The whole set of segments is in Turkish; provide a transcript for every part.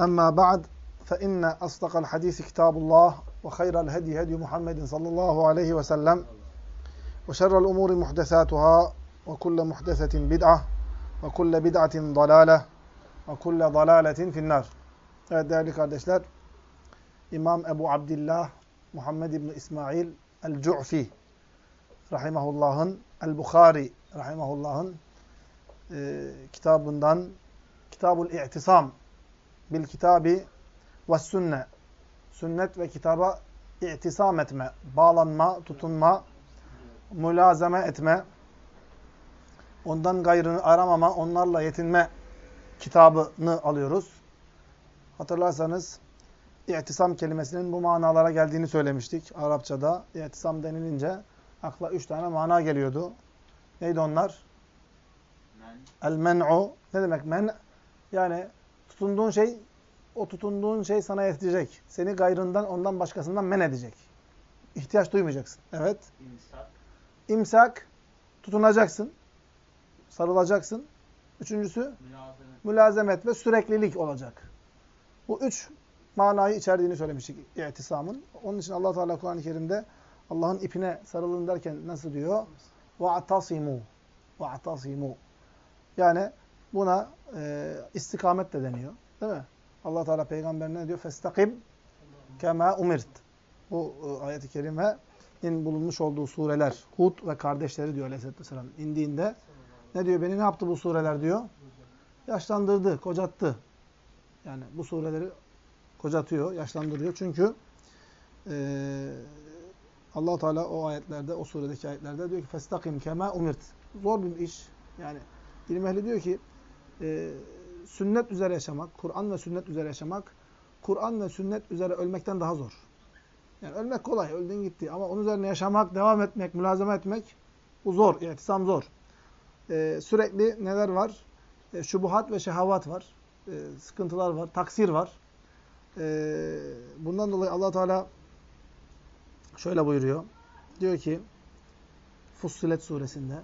أما بعد فإن أصدق الحديث كتاب الله وخير الهدي هدي محمد صلى الله عليه وسلم وشر الأمور محدثاتها وكل محدثة بدعة وكل بدعة ضلالة وكل ضلالة في النار. أدعي kardeşler İmam Ebu Abdillah Muhammed İbni İsmail El-Cu'fi Rahimahullah'ın El-Bukhari Rahimahullah'ın e, kitabından Kitab-ül İ'tisam bil kitabi ve sünne sünnet ve kitaba i'tisam etme, bağlanma, tutunma, mülazeme etme, ondan gayrını aramama, onlarla yetinme kitabını alıyoruz. Hatırlarsanız i'tisam kelimesinin bu manalara geldiğini söylemiştik Arapçada. İ'tisam denilince akla üç tane mana geliyordu. Neydi onlar? El-men'u. Ne demek men? Yani tutunduğun şey, o tutunduğun şey sana yetecek. Seni gayrından, ondan başkasından men edecek. İhtiyaç duymayacaksın. Evet. İmsak. İmsak, tutunacaksın. Sarılacaksın. Üçüncüsü, Mülazemet. mülazemet ve süreklilik olacak. Bu üç manayı içerdiğini söylemiştik i'tisamın. Onun için allah Teala Kur'an-ı Kerim'de Allah'ın ipine sarılın derken nasıl diyor? وَاَعْتَصِمُوا وَاَعْتَصِمُوا Yani buna e, istikamet de deniyor. Değil mi? allah Teala peygamberine ne diyor? فَاسْتَقِمْ كَمَا umirt. Bu e, ayet-i kerimenin bulunmuş olduğu sureler, Hud ve kardeşleri diyor aleyhisselatü vesselam indiğinde ne diyor? Beni ne yaptı bu sureler diyor? Yaşlandırdı, kocattı. Yani bu sureleri kocatıyor, yaşlandırıyor. Çünkü e, allah Teala o ayetlerde, o suredeki ayetlerde diyor ki فَاسْتَقِمْ كَمَا umirt. Zor bir iş. Yani ilim ehli diyor ki e, sünnet üzere yaşamak, Kur'an ve sünnet üzere yaşamak, Kur'an ve sünnet üzere ölmekten daha zor. Yani ölmek kolay, öldün gitti. Ama onun üzerine yaşamak, devam etmek, mülazeme etmek bu zor, ihtisam zor. E, sürekli neler var? E, şubuhat ve şehavat var. E, sıkıntılar var, taksir var. E, bundan dolayı allah Teala şöyle buyuruyor. Diyor ki Fussilet suresinde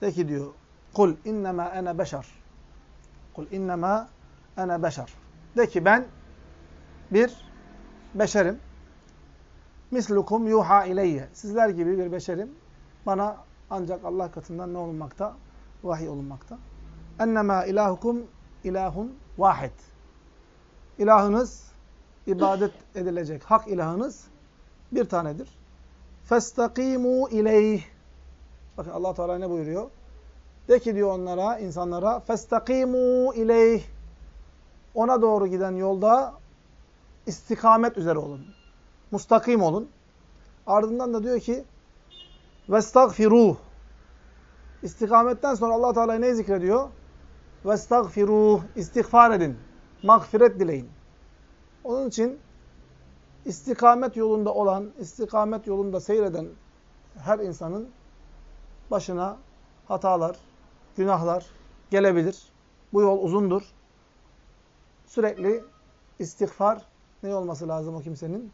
de ki diyor Kul innema ene beşer. Kul innema ene beşer. De ki ben bir beşerim. Mislukum yuha ileyye. Sizler gibi bir beşerim. Bana ancak Allah katından ne olunmakta? Vahiy olunmakta. Ennema ilahukum ilahun vahid. İlahınız, ibadet edilecek hak ilahınız bir tanedir. Festakimu ileyh. Bakın Allah Teala ne buyuruyor? De ki diyor onlara, insanlara festakimu ileyh. Ona doğru giden yolda istikamet üzere olun. Mustakim olun. Ardından da diyor ki vestagfiruh. İstikametten sonra Allah Teala ne zikrediyor? Vestagfiruh. İstiğfar edin. Mağfiret dileyin. Onun için istikamet yolunda olan, istikamet yolunda seyreden her insanın başına hatalar, günahlar gelebilir. Bu yol uzundur. Sürekli istiğfar ne olması lazım o kimsenin?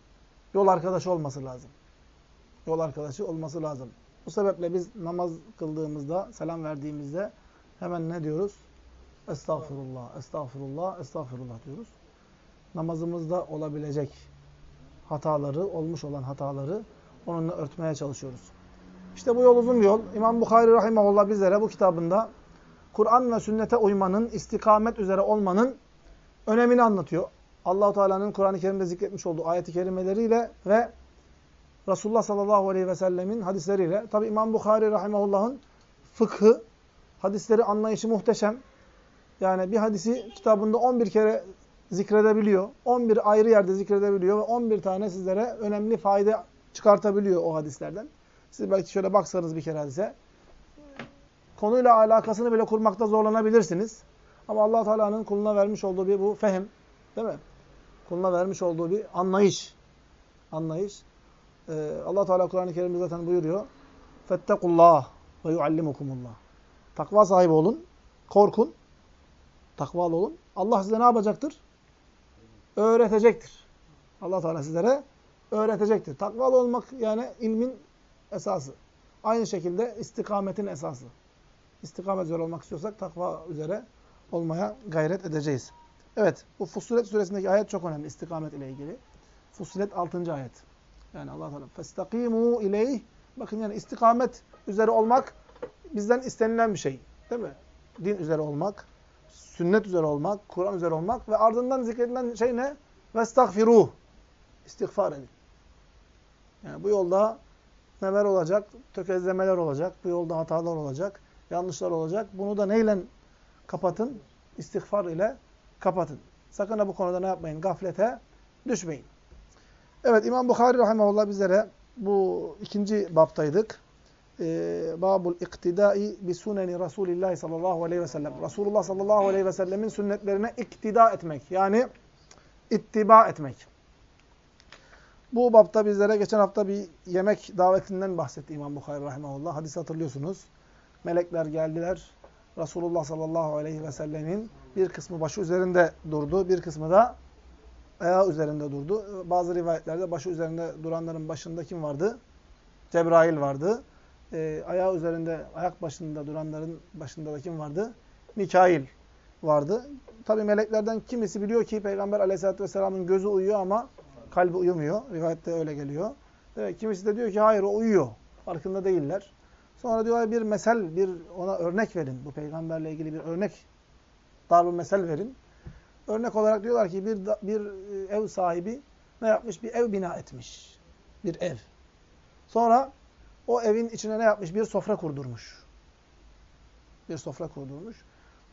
Yol arkadaşı olması lazım. Yol arkadaşı olması lazım. Bu sebeple biz namaz kıldığımızda, selam verdiğimizde hemen ne diyoruz? Estağfurullah, estağfurullah, estağfurullah diyoruz. Namazımızda olabilecek hataları, olmuş olan hataları onunla örtmeye çalışıyoruz. İşte bu yol uzun yol. İmam Bukhari Rahimahullah bizlere bu kitabında Kur'an ve sünnete uymanın, istikamet üzere olmanın önemini anlatıyor. Allahu Teala'nın Kur'an-ı Kerim'de zikretmiş olduğu ayet-i kerimeleriyle ve Resulullah sallallahu aleyhi ve sellemin hadisleriyle. Tabi İmam Bukhari rahimahullah'ın fıkhı, hadisleri anlayışı muhteşem. Yani bir hadisi kitabında 11 kere zikredebiliyor. 11 ayrı yerde zikredebiliyor ve 11 tane sizlere önemli fayda çıkartabiliyor o hadislerden. Siz belki şöyle baksanız bir kere hadise. Konuyla alakasını bile kurmakta zorlanabilirsiniz. Ama allah Teala'nın kuluna vermiş olduğu bir bu fehim. Değil mi? Kuluna vermiş olduğu bir anlayış. Anlayış. Ee, allah Teala Kur'an-ı Kerim'de zaten buyuruyor. Fettekullah ve yuallimukumullah. Takva sahibi olun. Korkun. Takvalı olun. Allah size ne yapacaktır? Öğretecektir. allah Teala sizlere öğretecektir. Takvalı olmak yani ilmin esası. Aynı şekilde istikametin esası. İstikamet üzere olmak istiyorsak takva üzere olmaya gayret edeceğiz. Evet, bu Fussilet suresindeki ayet çok önemli istikamet ile ilgili. Fussilet 6. ayet. Yani Allah Teala festakimu ileyh. Bakın yani istikamet üzere olmak bizden istenilen bir şey. Değil mi? Din üzere olmak, sünnet üzere olmak, Kur'an üzere olmak ve ardından zikredilen şey ne? Vestagfiruh. İstiğfar edin. Yani bu yolda neler olacak? Tökezlemeler olacak. Bu yolda hatalar olacak. Yanlışlar olacak. Bunu da neyle kapatın? İstiğfar ile kapatın. Sakın da bu konuda ne yapmayın? Gaflete düşmeyin. Evet İmam Bukhari Rahimahullah bizlere bu ikinci baptaydık. Ee, Babul iktidai bi suneni Resulillah sallallahu aleyhi ve sellem. Resulullah sallallahu aleyhi ve sellemin sünnetlerine iktida etmek. Yani ittiba etmek. Bu bapta bizlere geçen hafta bir yemek davetinden bahsetti İmam Bukhari Rahimahullah. Hadis hatırlıyorsunuz. Melekler geldiler. Resulullah sallallahu aleyhi ve sellemin bir kısmı başı üzerinde durdu. Bir kısmı da ayağı üzerinde durdu. Bazı rivayetlerde başı üzerinde duranların başında kim vardı? Cebrail vardı. E, ayağı üzerinde, ayak başında duranların başında da kim vardı? Mikail vardı. Tabi meleklerden kimisi biliyor ki Peygamber aleyhissalatü vesselamın gözü uyuyor ama kalbi uyumuyor. Rivayette öyle geliyor. Evet, kimisi de diyor ki hayır o uyuyor. Farkında değiller. Sonra diyorlar bir mesel, bir ona örnek verin. Bu peygamberle ilgili bir örnek, dar bir mesel verin. Örnek olarak diyorlar ki bir, bir e, ev sahibi ne yapmış? Bir ev bina etmiş. Bir ev. Sonra o evin içine ne yapmış? Bir sofra kurdurmuş. Bir sofra kurdurmuş.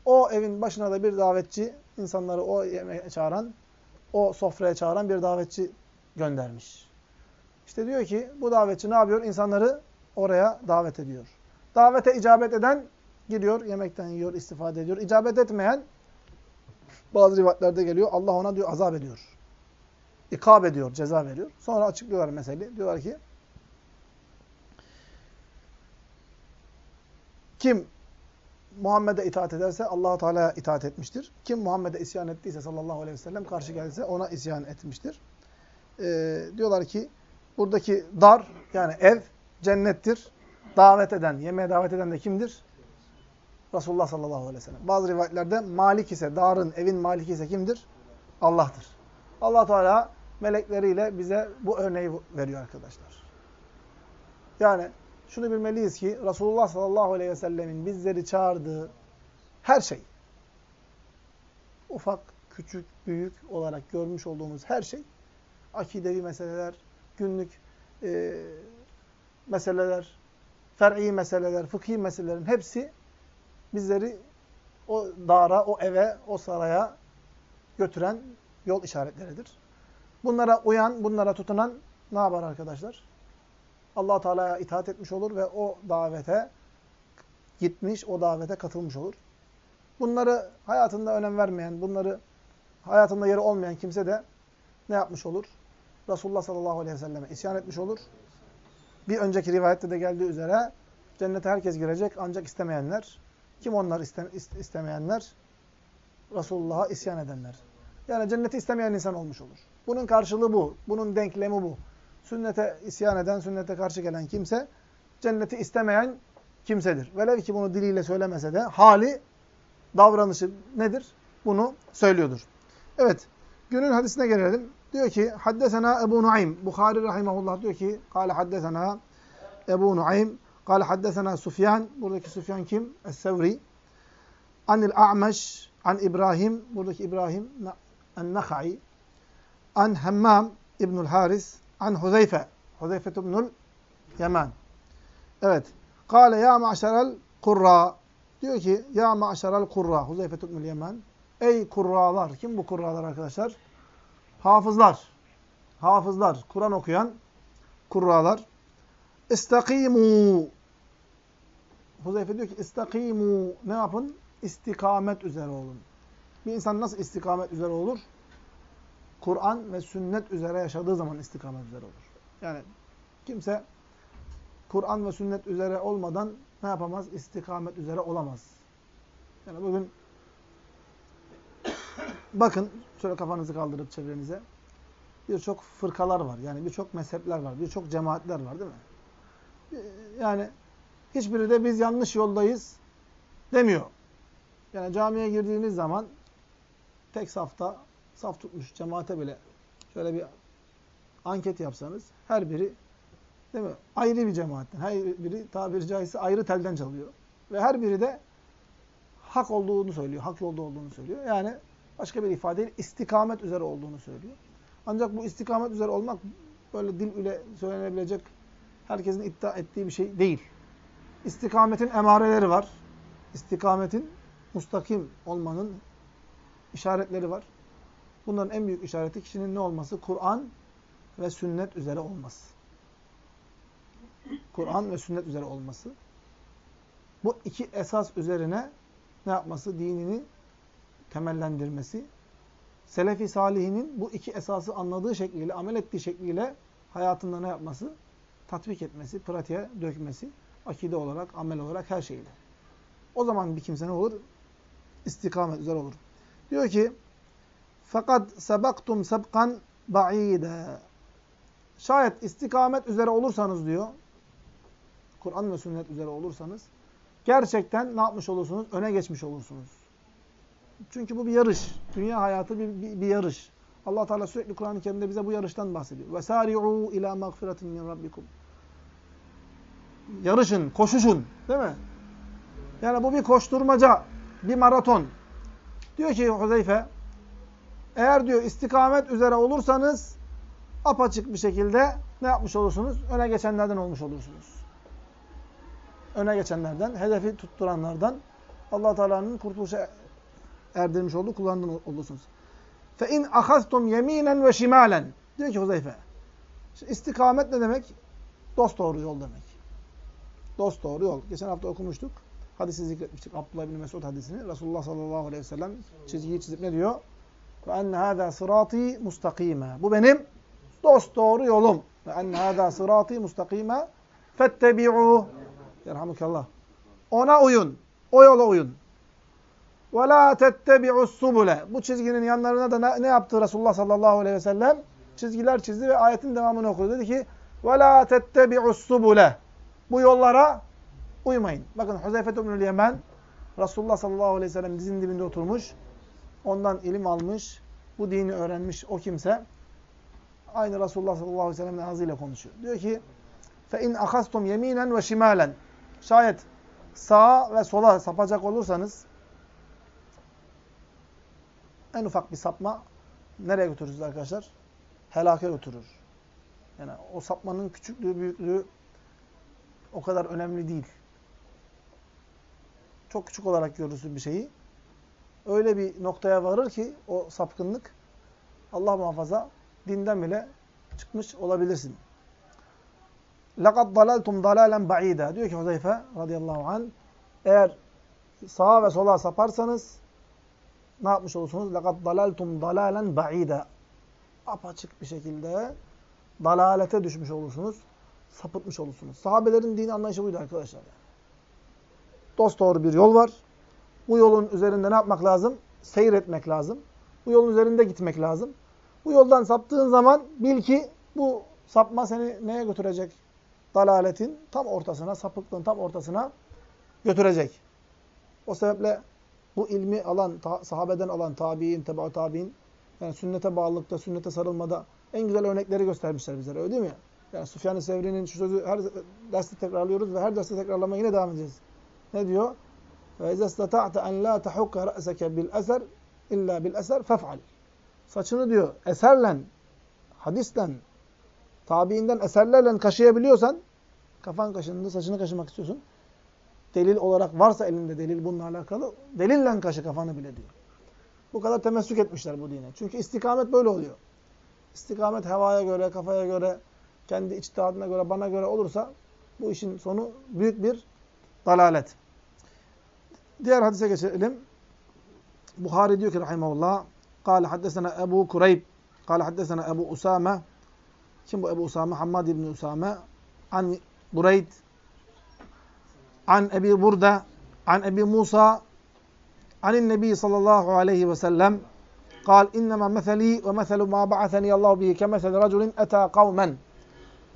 O evin başına da bir davetçi, insanları o yemeğe çağıran, o sofraya çağıran bir davetçi göndermiş. İşte diyor ki bu davetçi ne yapıyor? İnsanları oraya davet ediyor. Davete icabet eden gidiyor, yemekten yiyor, istifade ediyor. İcabet etmeyen bazı rivayetlerde geliyor. Allah ona diyor azap ediyor. İkab ediyor, ceza veriyor. Sonra açıklıyorlar meseleyi. Diyorlar ki kim Muhammed'e itaat ederse allah Teala'ya itaat etmiştir. Kim Muhammed'e isyan ettiyse sallallahu aleyhi ve sellem karşı geldiyse ona isyan etmiştir. Ee, diyorlar ki buradaki dar yani ev cennettir. Davet eden, yemeğe davet eden de kimdir? Resulullah sallallahu aleyhi ve sellem. Bazı rivayetlerde malik ise, darın, evin maliki ise kimdir? Allah'tır. allah Teala melekleriyle bize bu örneği veriyor arkadaşlar. Yani şunu bilmeliyiz ki Resulullah sallallahu aleyhi ve sellemin bizleri çağırdığı her şey, ufak, küçük, büyük olarak görmüş olduğumuz her şey, akidevi meseleler, günlük e, meseleler, fer'i meseleler, fıkhi meselelerin hepsi bizleri o dara, o eve, o saraya götüren yol işaretleridir. Bunlara uyan, bunlara tutunan ne yapar arkadaşlar? Allah Teala'ya itaat etmiş olur ve o davete gitmiş, o davete katılmış olur. Bunları hayatında önem vermeyen, bunları hayatında yeri olmayan kimse de ne yapmış olur? Resulullah sallallahu aleyhi ve selleme isyan etmiş olur. Bir önceki rivayette de geldiği üzere cennete herkes girecek ancak istemeyenler. Kim onlar iste, istemeyenler? Resulullah'a isyan edenler. Yani cenneti istemeyen insan olmuş olur. Bunun karşılığı bu. Bunun denklemi bu. Sünnete isyan eden, sünnete karşı gelen kimse cenneti istemeyen kimsedir. Velev ki bunu diliyle söylemese de hali, davranışı nedir? Bunu söylüyordur. Evet, günün hadisine gelelim. Diyor ki, haddesena Ebu Nuaym. Bukhari rahimahullah diyor ki, kâle haddesena Ebu Nuaym. Kâle haddesena Sufyan. Buradaki Sufyan kim? Es-Sevri. Anil A'meş. An İbrahim. Buradaki İbrahim en-Nakha'i. an Hammam İbnül Haris an Huzeyfe. Huzeyfe İbnül Yemen. Evet. Kale ya ma'şerel kurra. Diyor ki ya ma'şerel kurra. Huzeyfe İbnül Yemen. Ey kurralar. Kim bu kurralar arkadaşlar? Hafızlar. Hafızlar. Kur'an okuyan kurralar. İstakimu. Huzeyfe diyor ki istakimu. Ne yapın? İstikamet üzere olun. Bir insan nasıl istikamet üzere olur? Kur'an ve sünnet üzere yaşadığı zaman istikamet üzere olur. Yani kimse Kur'an ve sünnet üzere olmadan ne yapamaz? İstikamet üzere olamaz. Yani bugün bakın şöyle kafanızı kaldırıp çevrenize. Birçok fırkalar var. Yani birçok mezhepler var. Birçok cemaatler var değil mi? Yani hiçbiri de biz yanlış yoldayız demiyor. Yani camiye girdiğiniz zaman tek safta saf tutmuş cemaate bile şöyle bir anket yapsanız her biri değil mi? Ayrı bir cemaatten. Her biri tabiri caizse ayrı telden çalıyor. Ve her biri de hak olduğunu söylüyor. Hak yolda olduğunu söylüyor. Yani başka bir ifadeyle istikamet üzere olduğunu söylüyor. Ancak bu istikamet üzere olmak böyle dil ile söylenebilecek herkesin iddia ettiği bir şey değil. İstikametin emareleri var. İstikametin mustakim olmanın işaretleri var. Bunların en büyük işareti kişinin ne olması? Kur'an ve sünnet üzere olması. Kur'an ve sünnet üzere olması. Bu iki esas üzerine ne yapması? Dinini temellendirmesi. Selefi salihinin bu iki esası anladığı şekliyle, amel ettiği şekliyle hayatında ne yapması? Tatbik etmesi, pratiğe dökmesi. Akide olarak, amel olarak her şeyle. O zaman bir kimse ne olur? İstikamet üzere olur. Diyor ki fakat sebaktum sebkan ba'ide. Şayet istikamet üzere olursanız diyor. Kur'an ve sünnet üzere olursanız gerçekten ne yapmış olursunuz? Öne geçmiş olursunuz. Çünkü bu bir yarış. Dünya hayatı bir, bir, bir yarış. Allah Teala sürekli Kur'an-ı Kerim'de bize bu yarıştan bahsediyor. Ve sari'u ila mağfiretin min rabbikum. Yarışın, koşuşun, değil mi? Yani bu bir koşturmaca, bir maraton. Diyor ki Huzeyfe, eğer diyor istikamet üzere olursanız apaçık bir şekilde ne yapmış olursunuz? Öne geçenlerden olmuş olursunuz. Öne geçenlerden, hedefi tutturanlardan Allah Teala'nın kurtuluşa erdirmiş olduğu kullarından olursunuz. Fe in ahastum yeminen ve şimalen. Diyor ki Huzeyfe. İstikamet ne demek? Dost doğru yol demek. Dost doğru yol. Geçen hafta okumuştuk. Hadisi zikretmiştik. Abdullah bin Mesud hadisini. Resulullah sallallahu aleyhi ve sellem çizgiyi çizip ne diyor? Ve enne hâzâ sırâtî mustakîmâ. Bu benim dost doğru yolum. Ve enne hâzâ sırâtî mustakîmâ. Fettebi'û. Yerhamukallah. Ona uyun. O yola uyun. Ve lâ tettebi'us subule. Bu çizginin yanlarına da ne, yaptı Resulullah sallallahu aleyhi ve sellem? Çizgiler çizdi ve ayetin devamını okudu. Dedi ki ve lâ tettebi'us subule. Bu yollara uymayın. Bakın Huzeyfe ibnül Yemen Resulullah sallallahu aleyhi ve sellem dizinin dibinde oturmuş Ondan ilim almış. Bu dini öğrenmiş o kimse. Aynı Resulullah sallallahu aleyhi ve sellem'in ağzıyla konuşuyor. Diyor ki فَاِنْ اَخَسْتُمْ يَم۪ينًا وَشِمَالًا Şayet sağa ve sola sapacak olursanız en ufak bir sapma nereye götürür arkadaşlar? Helake götürür. Yani o sapmanın küçüklüğü, büyüklüğü o kadar önemli değil. Çok küçük olarak görürsün bir şeyi. Öyle bir noktaya varır ki o sapkınlık Allah muhafaza dinden bile çıkmış olabilirsin. لَقَدْ ضَلَلْتُمْ ضَلَالًا بَعِيدًا Diyor ki Huzeyfe radıyallahu anh eğer sağa ve sola saparsanız ne yapmış olursunuz? لَقَدْ ضَلَلْتُمْ ضَلَالًا بَعِيدًا Apaçık bir şekilde dalalete düşmüş olursunuz. Sapıtmış olursunuz. Sahabelerin dini anlayışı buydu arkadaşlar. Dost doğru bir yol var. Bu yolun üzerinde ne yapmak lazım? Seyretmek lazım. Bu yolun üzerinde gitmek lazım. Bu yoldan saptığın zaman bil ki bu sapma seni neye götürecek? Dalaletin tam ortasına, sapıklığın tam ortasına götürecek. O sebeple bu ilmi alan, sahabeden alan tabi'in, teba tabi'in, yani sünnete bağlılıkta, sünnete sarılmada en güzel örnekleri göstermişler bizlere. Öyle değil mi? Yani Süfyan-ı Sevri'nin şu sözü her derste tekrarlıyoruz ve her derste tekrarlamaya yine devam edeceğiz. Ne diyor? وَاِذَا اسْتَطَعْتَ اَنْ لَا تَحُكَّ رَأْسَكَ بِالْأَسَرِ اِلَّا بِالْأَسَرِ فَفْعَلْ Saçını diyor eserle hadisten, tabiinden, eserlerle kaşıyabiliyorsan, kafan kaşındı, saçını kaşımak istiyorsun. Delil olarak varsa elinde delil bununla alakalı, delille kaşı kafanı bile diyor. Bu kadar temessük etmişler bu dine. Çünkü istikamet böyle oluyor. İstikamet hevaya göre, kafaya göre, kendi içtihadına göre, bana göre olursa bu işin sonu büyük bir dalalet. Diğer hadise geçelim. Buhari diyor ki rahimahullah قال حدثنا Ebu Kureyb قال حدثنا Ebu Usame kim bu Ebu Usame? Hammad İbni Usame an Bureyd an Ebi Burda an Ebi Musa عن النبي صلى الله عليه وسلم قال إنما مثلي ومثل ما بعثني الله به كمثل رجل أتى قوما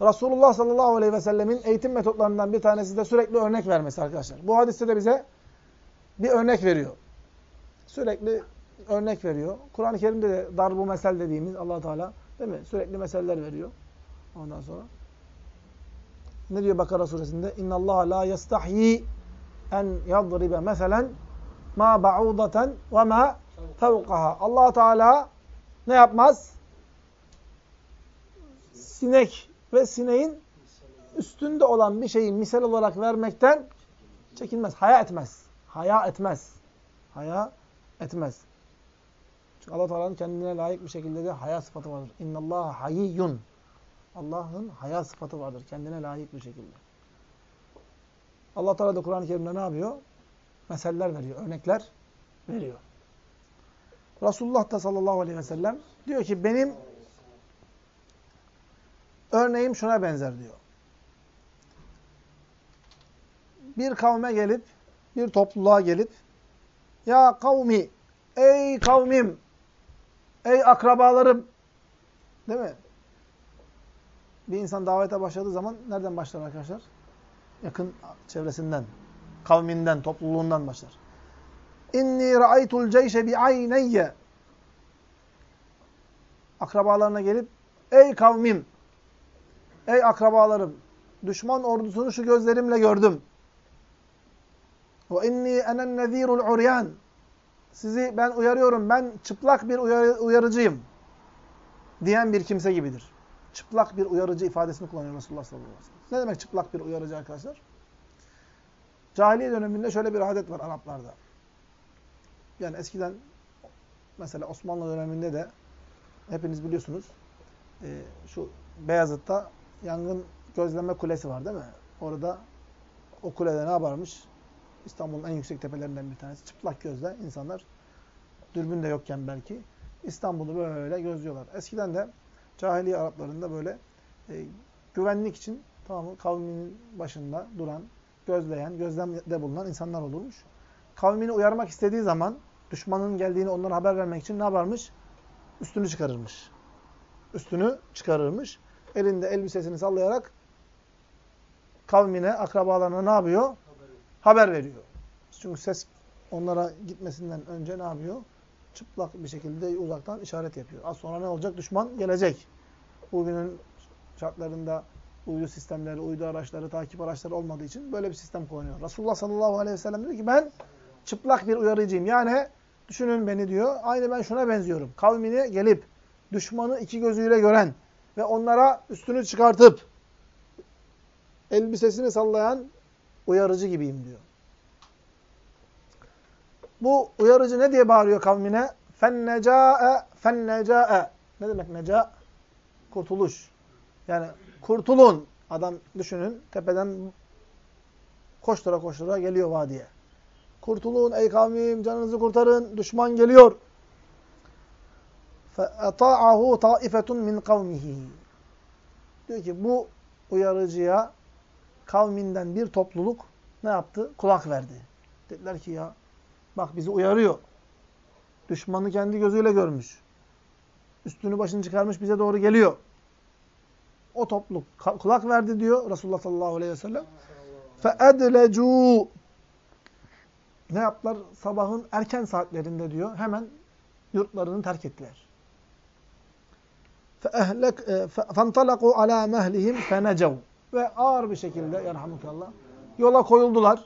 Resulullah sallallahu aleyhi ve sellemin eğitim metotlarından bir tanesi de sürekli örnek vermesi arkadaşlar. Bu hadiste de bize bir örnek veriyor. Sürekli örnek veriyor. Kur'an-ı Kerim'de de darbu mesel dediğimiz allah Teala değil mi? Sürekli meseleler veriyor. Ondan sonra ne diyor Bakara suresinde? اِنَّ اللّٰهَ لَا يَسْتَحْيِي en yadribe meselen ma ba'udaten ve ma fevkaha. allah Teala ne yapmaz? Sinek ve sineğin üstünde olan bir şeyi misal olarak vermekten çekinmez. Haya etmez. Haya etmez. Haya etmez. Çünkü Allah Teala'nın kendine layık bir şekilde de haya sıfatı vardır. İnnallâhe hayiyyun. Allah'ın haya sıfatı vardır. Kendine layık bir şekilde. Allah Teala da Kur'an-ı Kerim'de ne yapıyor? Meseller veriyor, örnekler veriyor. Resulullah da sallallahu aleyhi ve sellem diyor ki benim örneğim şuna benzer diyor. Bir kavme gelip, bir topluluğa gelip ya kavmi, ey kavmim, ey akrabalarım değil mi? Bir insan davete başladığı zaman nereden başlar arkadaşlar? Yakın çevresinden, kavminden, topluluğundan başlar. İnni ra'aytul ceyşe bi ayneyye. Akrabalarına gelip ey kavmim, ey akrabalarım, düşman ordusunu şu gözlerimle gördüm. Ve inni enen nezirul uryan. Sizi ben uyarıyorum. Ben çıplak bir uyarı, uyarıcıyım. Diyen bir kimse gibidir. Çıplak bir uyarıcı ifadesini kullanıyor Resulullah sallallahu aleyhi ve sellem. Ne demek çıplak bir uyarıcı arkadaşlar? Cahiliye döneminde şöyle bir adet var Araplarda. Yani eskiden mesela Osmanlı döneminde de hepiniz biliyorsunuz e, şu Beyazıt'ta yangın gözleme kulesi var değil mi? Orada o kulede ne yaparmış? İstanbul'un en yüksek tepelerinden bir tanesi. Çıplak gözle insanlar dürbün de yokken belki İstanbul'u böyle gözlüyorlar. Eskiden de cahiliye Araplarında böyle e, güvenlik için tamam mı, kavminin başında duran, gözleyen, gözlemde bulunan insanlar olurmuş. Kavmini uyarmak istediği zaman düşmanın geldiğini onlara haber vermek için ne yaparmış? Üstünü çıkarırmış. Üstünü çıkarırmış. Elinde elbisesini sallayarak kavmine, akrabalarına ne yapıyor? Haber veriyor. Çünkü ses onlara gitmesinden önce ne yapıyor? Çıplak bir şekilde uzaktan işaret yapıyor. Az sonra ne olacak? Düşman gelecek. Bugünün şartlarında uydu sistemleri, uydu araçları, takip araçları olmadığı için böyle bir sistem kullanıyor. Resulullah sallallahu aleyhi ve sellem dedi ki ben çıplak bir uyarıcıyım. Yani düşünün beni diyor. Aynı ben şuna benziyorum. Kavmini gelip düşmanı iki gözüyle gören ve onlara üstünü çıkartıp elbisesini sallayan uyarıcı gibiyim diyor. Bu uyarıcı ne diye bağırıyor kavmine? Fenneca'e fenneca'e. Ne demek neca? Kurtuluş. Yani kurtulun. Adam düşünün tepeden koştura koştura geliyor vadiye. Kurtulun ey kavmim canınızı kurtarın. Düşman geliyor. فَاَطَاعَهُ طَائِفَةٌ مِنْ قَوْمِهِ Diyor ki bu uyarıcıya kavminden bir topluluk ne yaptı? Kulak verdi. Dediler ki ya bak bizi uyarıyor. Düşmanı kendi gözüyle görmüş. Üstünü başını çıkarmış bize doğru geliyor. O topluluk kulak verdi diyor Resulullah sallallahu aleyhi ve sellem. فَاَدْلَجُوا Ne yaptılar? Sabahın erken saatlerinde diyor. Hemen yurtlarını terk ettiler. فَانْطَلَقُوا عَلَى مَهْلِهِمْ فَنَجَوْا ve ağır bir şekilde yarhamukallah yola koyuldular.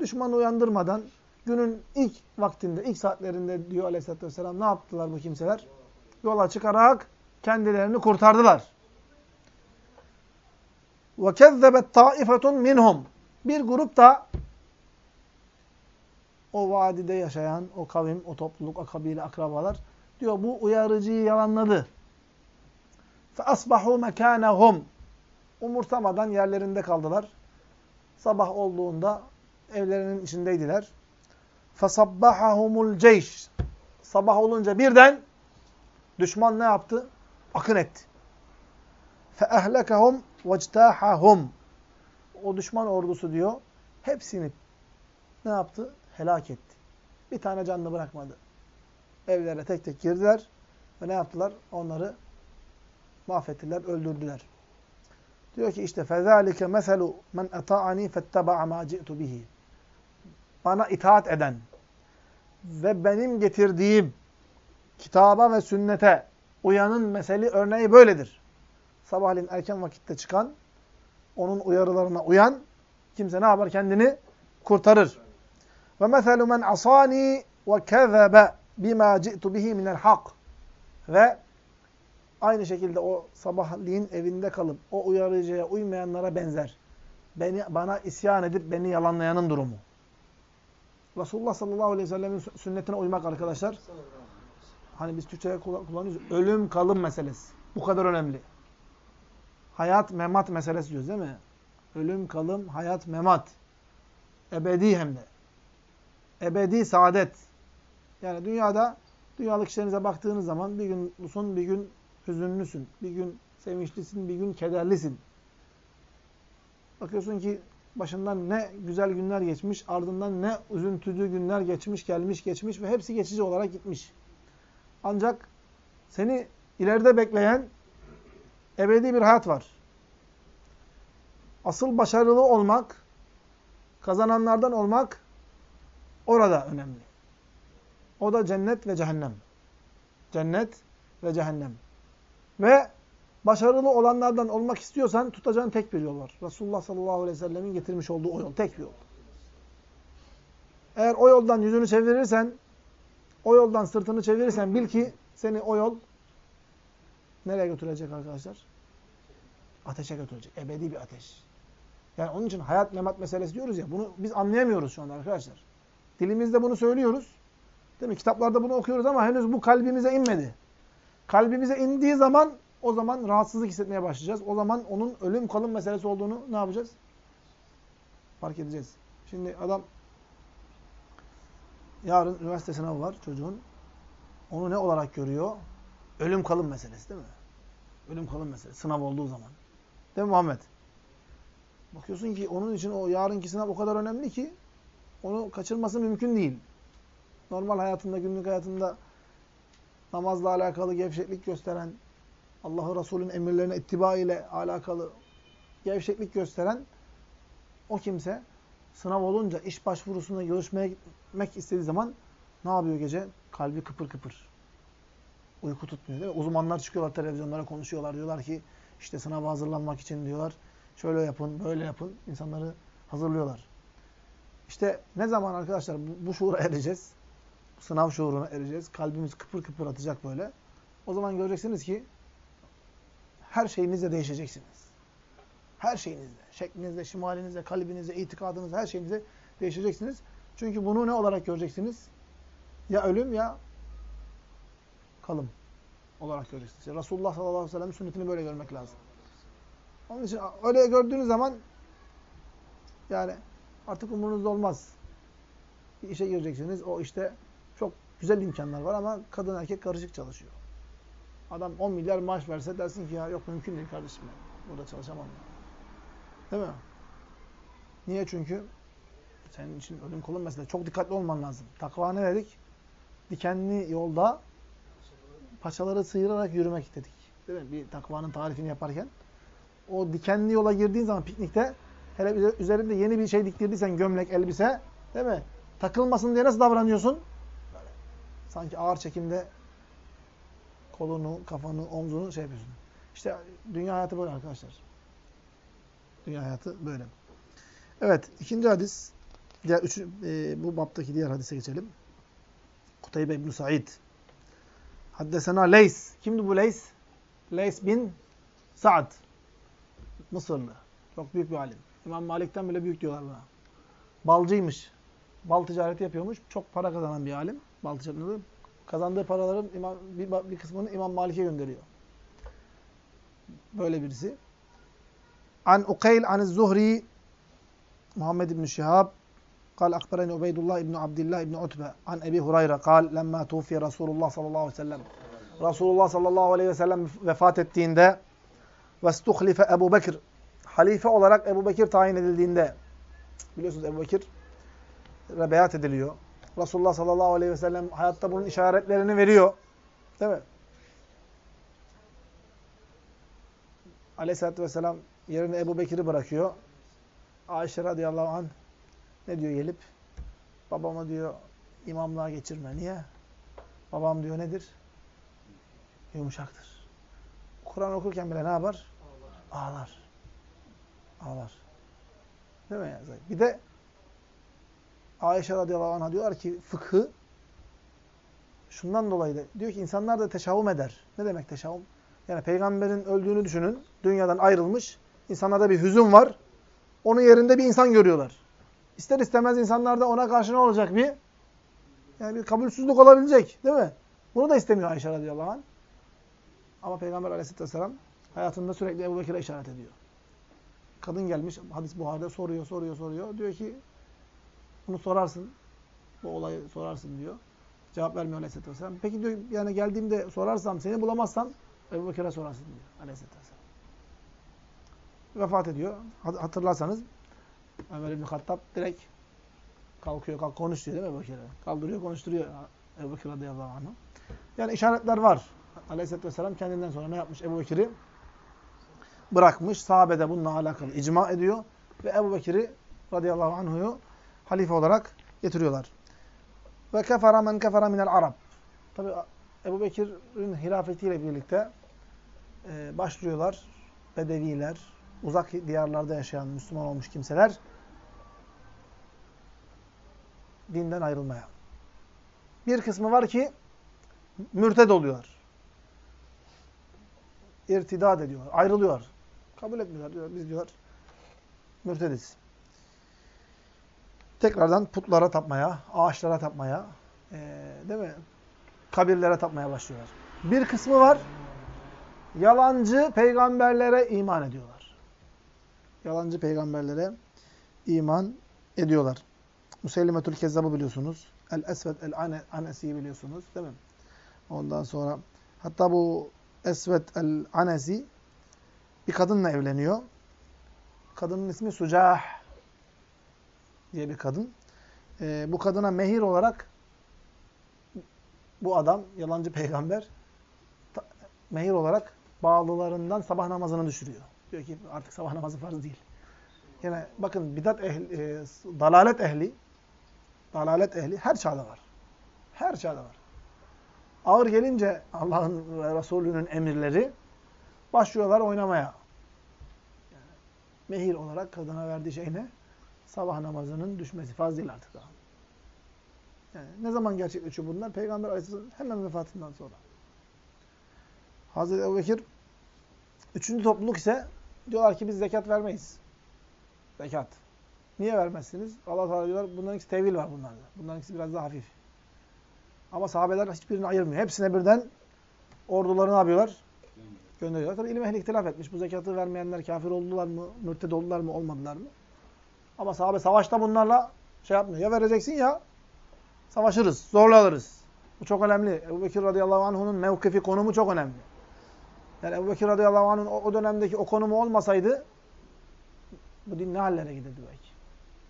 Düşmanı uyandırmadan günün ilk vaktinde, ilk saatlerinde diyor aleyhissalatü vesselam ne yaptılar bu kimseler? Yola çıkarak kendilerini kurtardılar. وَكَذَّبَتْ طَائِفَةٌ مِنْهُمْ Bir grup da o vadide yaşayan o kavim, o topluluk, o kabile, akrabalar diyor bu uyarıcıyı yalanladı. فَأَصْبَحُوا مَكَانَهُمْ Umursamadan yerlerinde kaldılar. Sabah olduğunda evlerinin içindeydiler. فَصَبَّحَهُمُ الْجَيْشِ Sabah olunca birden düşman ne yaptı? Akın etti. فَأَهْلَكَهُمْ وَاجْتَاحَهُمْ O düşman ordusu diyor, hepsini ne yaptı? Helak etti. Bir tane canlı bırakmadı. Evlere tek tek girdiler ve ne yaptılar? Onları mahvettiler, öldürdüler. Diyor ki işte fezalike meselu men ata'ani fetteba'a ma ci'tu bihi. Bana itaat eden ve benim getirdiğim kitaba ve sünnete uyanın meseli örneği böyledir. Sabahleyin erken vakitte çıkan, onun uyarılarına uyan kimse ne yapar? Kendini kurtarır. Ve meselu men asani ve kezzebe bima ci'tu bihi minel. Ve aynı şekilde o sabahleyin evinde kalıp o uyarıcıya uymayanlara benzer. Beni bana isyan edip beni yalanlayanın durumu. Resulullah sallallahu aleyhi ve sellemin sünnetine uymak arkadaşlar. Hani biz Türkçe'ye kullanıyoruz. Ölüm kalım meselesi. Bu kadar önemli. Hayat memat meselesi diyoruz değil mi? Ölüm kalım hayat memat. Ebedi hem de. Ebedi saadet. Yani dünyada dünyalık işlerinize baktığınız zaman bir gün mutlusun, bir gün hüzünlüsün. Bir gün sevinçlisin, bir gün kederlisin. Bakıyorsun ki başından ne güzel günler geçmiş, ardından ne üzüntülü günler geçmiş, gelmiş, geçmiş ve hepsi geçici olarak gitmiş. Ancak seni ileride bekleyen ebedi bir hayat var. Asıl başarılı olmak, kazananlardan olmak orada önemli. O da cennet ve cehennem. Cennet ve cehennem. Ve başarılı olanlardan olmak istiyorsan tutacağın tek bir yol var. Resulullah sallallahu aleyhi ve sellemin getirmiş olduğu o yol. Tek bir yol. Eğer o yoldan yüzünü çevirirsen, o yoldan sırtını çevirirsen bil ki seni o yol nereye götürecek arkadaşlar? Ateşe götürecek. Ebedi bir ateş. Yani onun için hayat memat meselesi diyoruz ya, bunu biz anlayamıyoruz şu anda arkadaşlar. Dilimizde bunu söylüyoruz. Değil mi? Kitaplarda bunu okuyoruz ama henüz bu kalbimize inmedi. Kalbimize indiği zaman o zaman rahatsızlık hissetmeye başlayacağız. O zaman onun ölüm kalım meselesi olduğunu ne yapacağız? Fark edeceğiz. Şimdi adam yarın üniversite sınavı var çocuğun. Onu ne olarak görüyor? Ölüm kalım meselesi değil mi? Ölüm kalım meselesi. Sınav olduğu zaman. Değil mi Muhammed? Bakıyorsun ki onun için o yarınki sınav o kadar önemli ki onu kaçırması mümkün değil. Normal hayatında, günlük hayatında namazla alakalı gevşeklik gösteren, Allah'ı Resul'ün emirlerine ittiba ile alakalı gevşeklik gösteren o kimse sınav olunca iş başvurusunda görüşmeye gitmek istediği zaman ne yapıyor gece? Kalbi kıpır kıpır. Uyku tutmuyor değil mi? Uzmanlar çıkıyorlar televizyonlara konuşuyorlar. Diyorlar ki işte sınava hazırlanmak için diyorlar. Şöyle yapın, böyle yapın. İnsanları hazırlıyorlar. İşte ne zaman arkadaşlar bu, bu şuura ereceğiz? Sınav şuuruna ereceğiz. Kalbimiz kıpır kıpır atacak böyle. O zaman göreceksiniz ki her şeyinizle değişeceksiniz. Her şeyinizle. Şeklinizle, şimalinizle, kalbinizle, itikadınızla, her şeyinizle değişeceksiniz. Çünkü bunu ne olarak göreceksiniz? Ya ölüm ya kalım olarak göreceksiniz. Yani Resulullah sallallahu aleyhi ve sellem sünnetini böyle görmek lazım. Onun için öyle gördüğünüz zaman yani artık umurunuzda olmaz. Bir işe gireceksiniz. O işte güzel imkanlar var ama kadın erkek karışık çalışıyor. Adam 10 milyar maaş verse dersin ki ya yok mümkün değil kardeşim. Burada çalışamam. Değil mi? Niye? Çünkü senin için ölüm kolun mesela. Çok dikkatli olman lazım. Takva ne dedik? Dikenli yolda paçaları sıyırarak yürümek dedik. Değil mi? Bir takvanın tarifini yaparken. O dikenli yola girdiğin zaman piknikte hele üzerinde yeni bir şey diktirdiysen gömlek, elbise değil mi? Takılmasın diye nasıl davranıyorsun? Sanki ağır çekimde kolunu, kafanı, omzunu şey yapıyorsun. İşte dünya hayatı böyle arkadaşlar. Dünya hayatı böyle. Evet, ikinci hadis. Diğer üç, e, bu baptaki diğer hadise geçelim. Kutaybe İbn Said. Haddesena Leys. Kimdi bu Leys? Leys bin Sa'd. Mısırlı. Çok büyük bir alim. İmam Malik'ten bile büyük diyorlar buna. Balcıymış. Bal ticareti yapıyormuş. Çok para kazanan bir alim. Bal ticareti. Kazandığı paraların imam, bir, bir kısmını İmam Malik'e gönderiyor. Böyle birisi. An Ukeyl an Zuhri Muhammed ibn Şihab قال أخبرني عبيد الله بن عبد الله بن عتبة عن أبي هريرة قال لما توفي رسول الله صلى الله عليه وسلم Resulullah sallallahu aleyhi ve sellem vefat ettiğinde ve stuhlife Ebu Bekir halife olarak Ebu Bekir tayin edildiğinde biliyorsunuz Ebu Bekir beyat ediliyor. Resulullah sallallahu aleyhi ve sellem hayatta bunun işaretlerini veriyor. Değil mi? Aleyhisselatü vesselam yerine Ebu Bekir'i bırakıyor. Ayşe radıyallahu anh ne diyor gelip? Babama diyor imamlığa geçirme. Niye? Babam diyor nedir? Yumuşaktır. Kur'an okurken bile ne yapar? Ağlar. Ağlar. Değil mi? Bir de Ayşe radıyallahu anh'a diyorlar ki fıkhı şundan dolayı da diyor ki insanlar da teşavum eder. Ne demek teşavum? Yani peygamberin öldüğünü düşünün. Dünyadan ayrılmış. İnsanlarda bir hüzün var. Onun yerinde bir insan görüyorlar. İster istemez insanlarda ona karşı ne olacak bir? Yani bir kabulsüzlük olabilecek. Değil mi? Bunu da istemiyor Ayşe radıyallahu anh. Ama Peygamber aleyhisselatü hayatında sürekli Ebu Bekir'e işaret ediyor. Kadın gelmiş, hadis Buhari'de soruyor, soruyor, soruyor. Diyor ki, bunu sorarsın, bu olayı sorarsın diyor. Cevap vermiyor aleyhisselatü vesselam. Peki diyor, yani geldiğimde sorarsam, seni bulamazsam Ebu Bekir'e sorarsın diyor aleyhisselatü vesselam. Vefat ediyor. Hatırlarsanız Ömer İbni Hattab direkt kalkıyor, kalk konuş diyor değil mi Ebu Bekir'e? Kaldırıyor, konuşturuyor Ebu Bekir radıyallahu anh. Yani işaretler var. Aleyhisselatü Vesselam kendinden sonra ne yapmış? Ebu Bekir'i bırakmış. Sahabede bununla alakalı icma ediyor. Ve Ebu Bekir'i radıyallahu anhu'yu halife olarak getiriyorlar. Ve kefara men kefara minel Arab. Tabi Ebu Bekir'in hilafetiyle birlikte e, başlıyorlar. Bedeviler, uzak diyarlarda yaşayan Müslüman olmuş kimseler dinden ayrılmaya. Bir kısmı var ki mürted oluyorlar. İrtidad ediyorlar, ayrılıyorlar. Kabul etmiyorlar diyor. Biz diyorlar mürtediz. Tekrardan putlara tapmaya, ağaçlara tapmaya, e, değil mi? Kabirlere tapmaya başlıyorlar. Bir kısmı var, yalancı peygamberlere iman ediyorlar. Yalancı peygamberlere iman ediyorlar. Müsellimetül Kezzab'ı biliyorsunuz. El-Esved el-Anesi'yi biliyorsunuz değil mi? Ondan sonra hatta bu Esved el-Anesi bir kadınla evleniyor. Kadının ismi Sucah diye bir kadın. Ee, bu kadına mehir olarak bu adam, yalancı peygamber mehir olarak bağlılarından sabah namazını düşürüyor. Diyor ki artık sabah namazı farz değil. Yine bakın bidat ehli, e, dalalet ehli, dalalet ehli her çağda var. Her çağda var. Ağır gelince Allah'ın ve Resulü'nün emirleri başlıyorlar oynamaya. Yani mehir olarak kadına verdiği şey ne? Sabah namazının düşmesi. Farz değil artık daha. Yani ne zaman gerçekleşiyor bunlar? Peygamber Aleyhisselam hemen vefatından sonra. Hazreti Ebu üçüncü topluluk ise diyorlar ki biz zekat vermeyiz. Zekat. Niye vermezsiniz? Allah Teala diyorlar bunların ikisi tevil var bunlarda. Bunların ikisi biraz daha hafif. Ama sahabeler hiçbirini ayırmıyor. Hepsine birden orduları ne yapıyorlar? Gönderiyorlar. Tabi ilim ehli ihtilaf etmiş. Bu zekatı vermeyenler kafir oldular mı? Mürted oldular mı? Olmadılar mı? Ama sahabe savaşta bunlarla şey yapmıyor. Ya vereceksin ya savaşırız. Zorla alırız. Bu çok önemli. Ebu Bekir radıyallahu anh'unun mevkifi, konumu çok önemli. Yani Ebu Bekir radıyallahu anh'un o, o dönemdeki o konumu olmasaydı bu din ne hallere giderdi belki.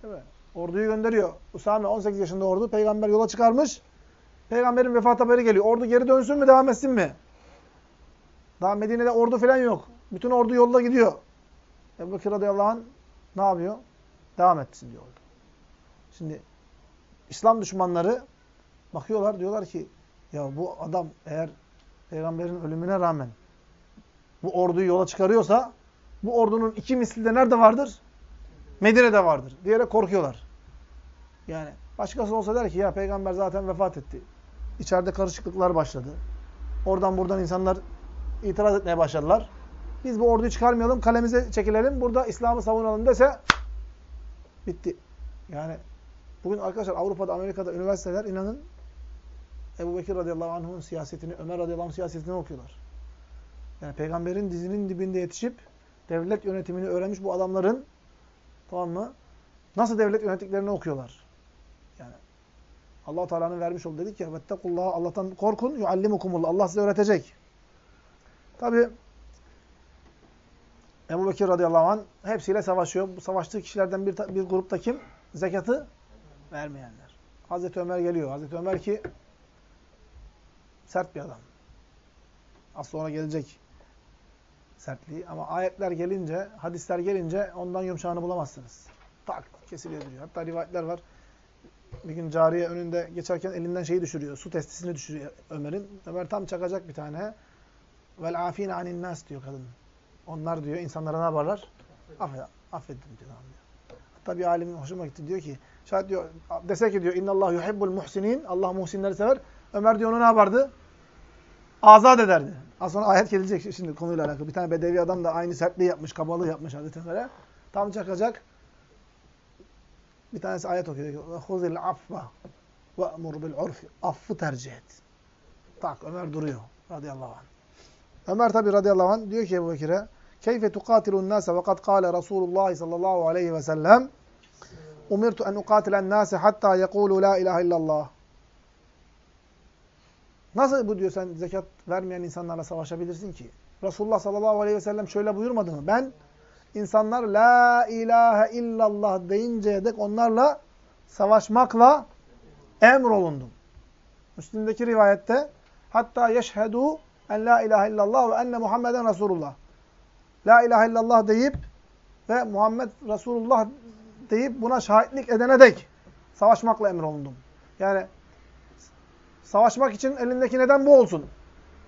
Değil mi? Orduyu gönderiyor. Usame 18 yaşında ordu. Peygamber yola çıkarmış. Peygamberin vefat haberi geliyor. Ordu geri dönsün mü, devam etsin mi? Daha Medine'de ordu falan yok. Bütün ordu yolda gidiyor. Ebu Bekir radıyallahu anh ne yapıyor? Devam etsin diyor. Şimdi İslam düşmanları bakıyorlar diyorlar ki ya bu adam eğer peygamberin ölümüne rağmen bu orduyu yola çıkarıyorsa bu ordunun iki misli de nerede vardır? Medine'de vardır diyerek korkuyorlar. Yani başkası olsa der ki ya peygamber zaten vefat etti. İçeride karışıklıklar başladı. Oradan buradan insanlar itiraz etmeye başladılar. Biz bu orduyu çıkarmayalım, kalemize çekilelim, burada İslam'ı savunalım dese bitti. Yani bugün arkadaşlar Avrupa'da, Amerika'da üniversiteler inanın Ebu Bekir radıyallahu anh'ın siyasetini, Ömer radıyallahu anh'ın siyasetini okuyorlar. Yani peygamberin dizinin dibinde yetişip devlet yönetimini öğrenmiş bu adamların tamam mı? Nasıl devlet yönettiklerini okuyorlar. Yani Allah Teala'nın vermiş olduğu dedik ya vettekullaha Allah'tan korkun yuallimukumullah. Allah size öğretecek. Tabi Ebu Bekir radıyallahu anh hepsiyle savaşıyor. Bu savaştığı kişilerden bir, bir grupta kim? Zekatı vermeyenler. Hazreti Ömer geliyor. Hazreti Ömer ki sert bir adam. Az sonra gelecek sertliği. Ama ayetler gelince, hadisler gelince ondan yumuşağını bulamazsınız. Tak kesiliyor duruyor. Hatta rivayetler var. Bir gün cariye önünde geçerken elinden şeyi düşürüyor. Su testisini düşürüyor Ömer'in. Ömer tam çakacak bir tane. Vel afine anin nas diyor kadın. Onlar diyor insanlara ne yaparlar? Affet, affedin diyor. Hatta bir alimin hoşuma gitti diyor ki şayet diyor dese ki diyor innallahu yuhibbul muhsinin Allah muhsinleri sever. Ömer diyor onu ne yapardı? Azat ederdi. Az sonra ayet gelecek şimdi konuyla alakalı. Bir tane bedevi adam da aynı sertliği yapmış, kabalığı yapmış Hazreti Ömer'e. Tam çakacak. Bir tanesi ayet okuyor. Huzil affa ve emur bil urfi. Affı tercih et. Tak Ömer duruyor radıyallahu anh. Ömer tabi radıyallahu anh diyor ki Ebu Bekir'e Keyfe tukatilun nase ve kad kâle Resulullah sallallahu aleyhi ve sellem Umirtu en ukatilen nase hatta yekulu la ilahe illallah. Nasıl bu diyor sen zekat vermeyen insanlarla savaşabilirsin ki? Resulullah sallallahu aleyhi ve sellem şöyle buyurmadı mı? Ben insanlar la ilahe illallah deyinceye dek onlarla savaşmakla emrolundum. Müslim'deki rivayette hatta yeşhedû en la ilahe illallah ve enne Muhammeden Resulullah. La ilahe illallah deyip ve Muhammed Resulullah deyip buna şahitlik edene dek savaşmakla emrolundum. Yani savaşmak için elindeki neden bu olsun.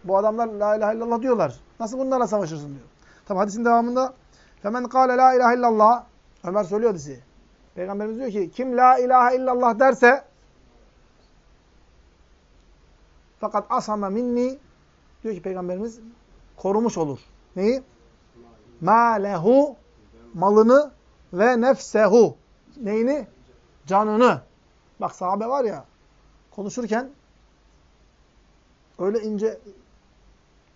Bu adamlar la ilahe illallah diyorlar. Nasıl bunlarla savaşırsın diyor. Tabi hadisin devamında Femen kâle la ilahe illallah Ömer söylüyor hadisi. Peygamberimiz diyor ki kim la ilahe illallah derse fakat asama minni diyor ki Peygamberimiz korumuş olur. Neyi? Mâlehu malını ve nefsehu neyini? Canını. Bak sahabe var ya konuşurken öyle ince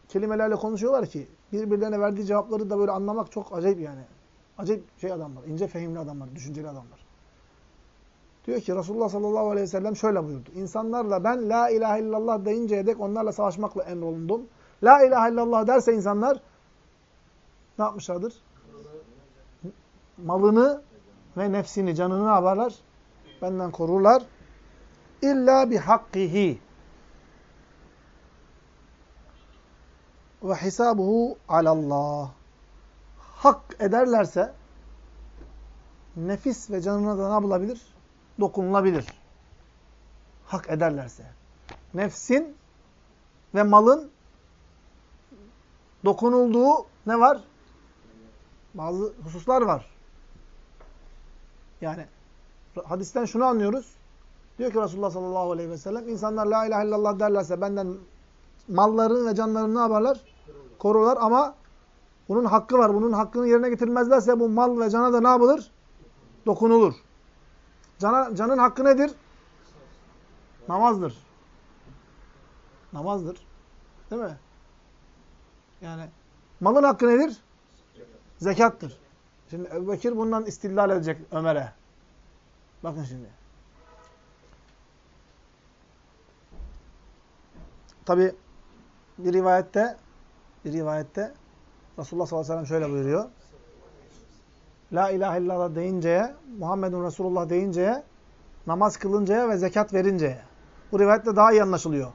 kelimelerle konuşuyorlar ki birbirlerine verdiği cevapları da böyle anlamak çok acayip yani. Acayip şey adamlar, ince fehimli adamlar, düşünceli adamlar. Diyor ki Resulullah sallallahu aleyhi ve sellem şöyle buyurdu. İnsanlarla ben la ilahe illallah deyinceye dek onlarla savaşmakla emrolundum. La ilahe illallah derse insanlar ne yapmışlardır? Malını ve nefsini, canını ne yaparlar? Benden korurlar. İlla bi hakkihi. Ve hisabuhu alallah. Hak ederlerse nefis ve canına da ne yapılabilir? Dokunulabilir. Hak ederlerse. Nefsin ve malın dokunulduğu ne var? Bazı hususlar var. Yani hadisten şunu anlıyoruz. Diyor ki Resulullah sallallahu aleyhi ve sellem insanlar la ilahe illallah derlerse benden mallarını ve canlarını ne yaparlar? Korurlar ama bunun hakkı var. Bunun hakkını yerine getirmezlerse bu mal ve cana da ne yapılır? Dokunulur. Cana, canın hakkı nedir? Namazdır. Namazdır. Değil mi? Yani malın hakkı nedir? Zekattır. Şimdi Ebu Bekir bundan istillal edecek Ömer'e. Bakın şimdi. Tabi bir rivayette bir rivayette Resulullah sallallahu aleyhi ve sellem şöyle buyuruyor. La ilahe illallah deyinceye, Muhammedun Resulullah deyinceye, namaz kılıncaya ve zekat verinceye. Bu rivayette daha iyi anlaşılıyor.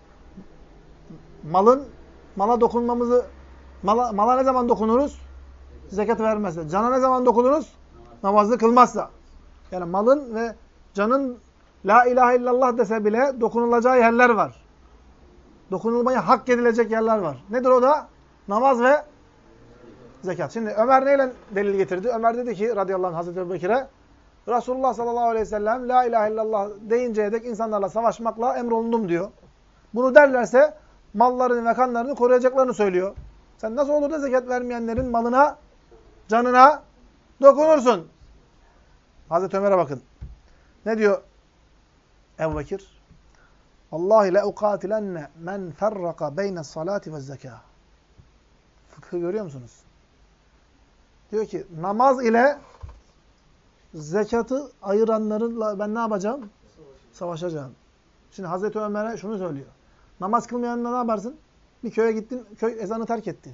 Malın, mala dokunmamızı, mala, mala ne zaman dokunuruz? Zekat vermezse. Cana ne zaman dokunuruz? Namazı kılmazsa. Yani malın ve canın la ilahe illallah dese bile dokunulacağı yerler var. Dokunulmaya hak edilecek yerler var. Nedir o da? Namaz ve zekat. Şimdi Ömer neyle delil getirdi? Ömer dedi ki radıyallahu anh Hazreti Ebubekir'e Resulullah sallallahu aleyhi ve sellem la ilahe illallah deyinceye dek insanlarla savaşmakla emrolundum diyor. Bunu derlerse mallarını ve kanlarını koruyacaklarını söylüyor. Sen nasıl olur da zekat vermeyenlerin malına, canına dokunursun? Hazreti Ömer'e bakın. Ne diyor Ebu Bekir? Vallahi le ukatilenne men ferraka beyne salati ve zeka. Fıkhı görüyor musunuz? Diyor ki namaz ile zekatı ayıranlarla ben ne yapacağım? Savaşacağım. Şimdi Hazreti Ömer'e şunu söylüyor. Namaz kılmayanla ne yaparsın? Bir köye gittin, köy ezanı terk etti.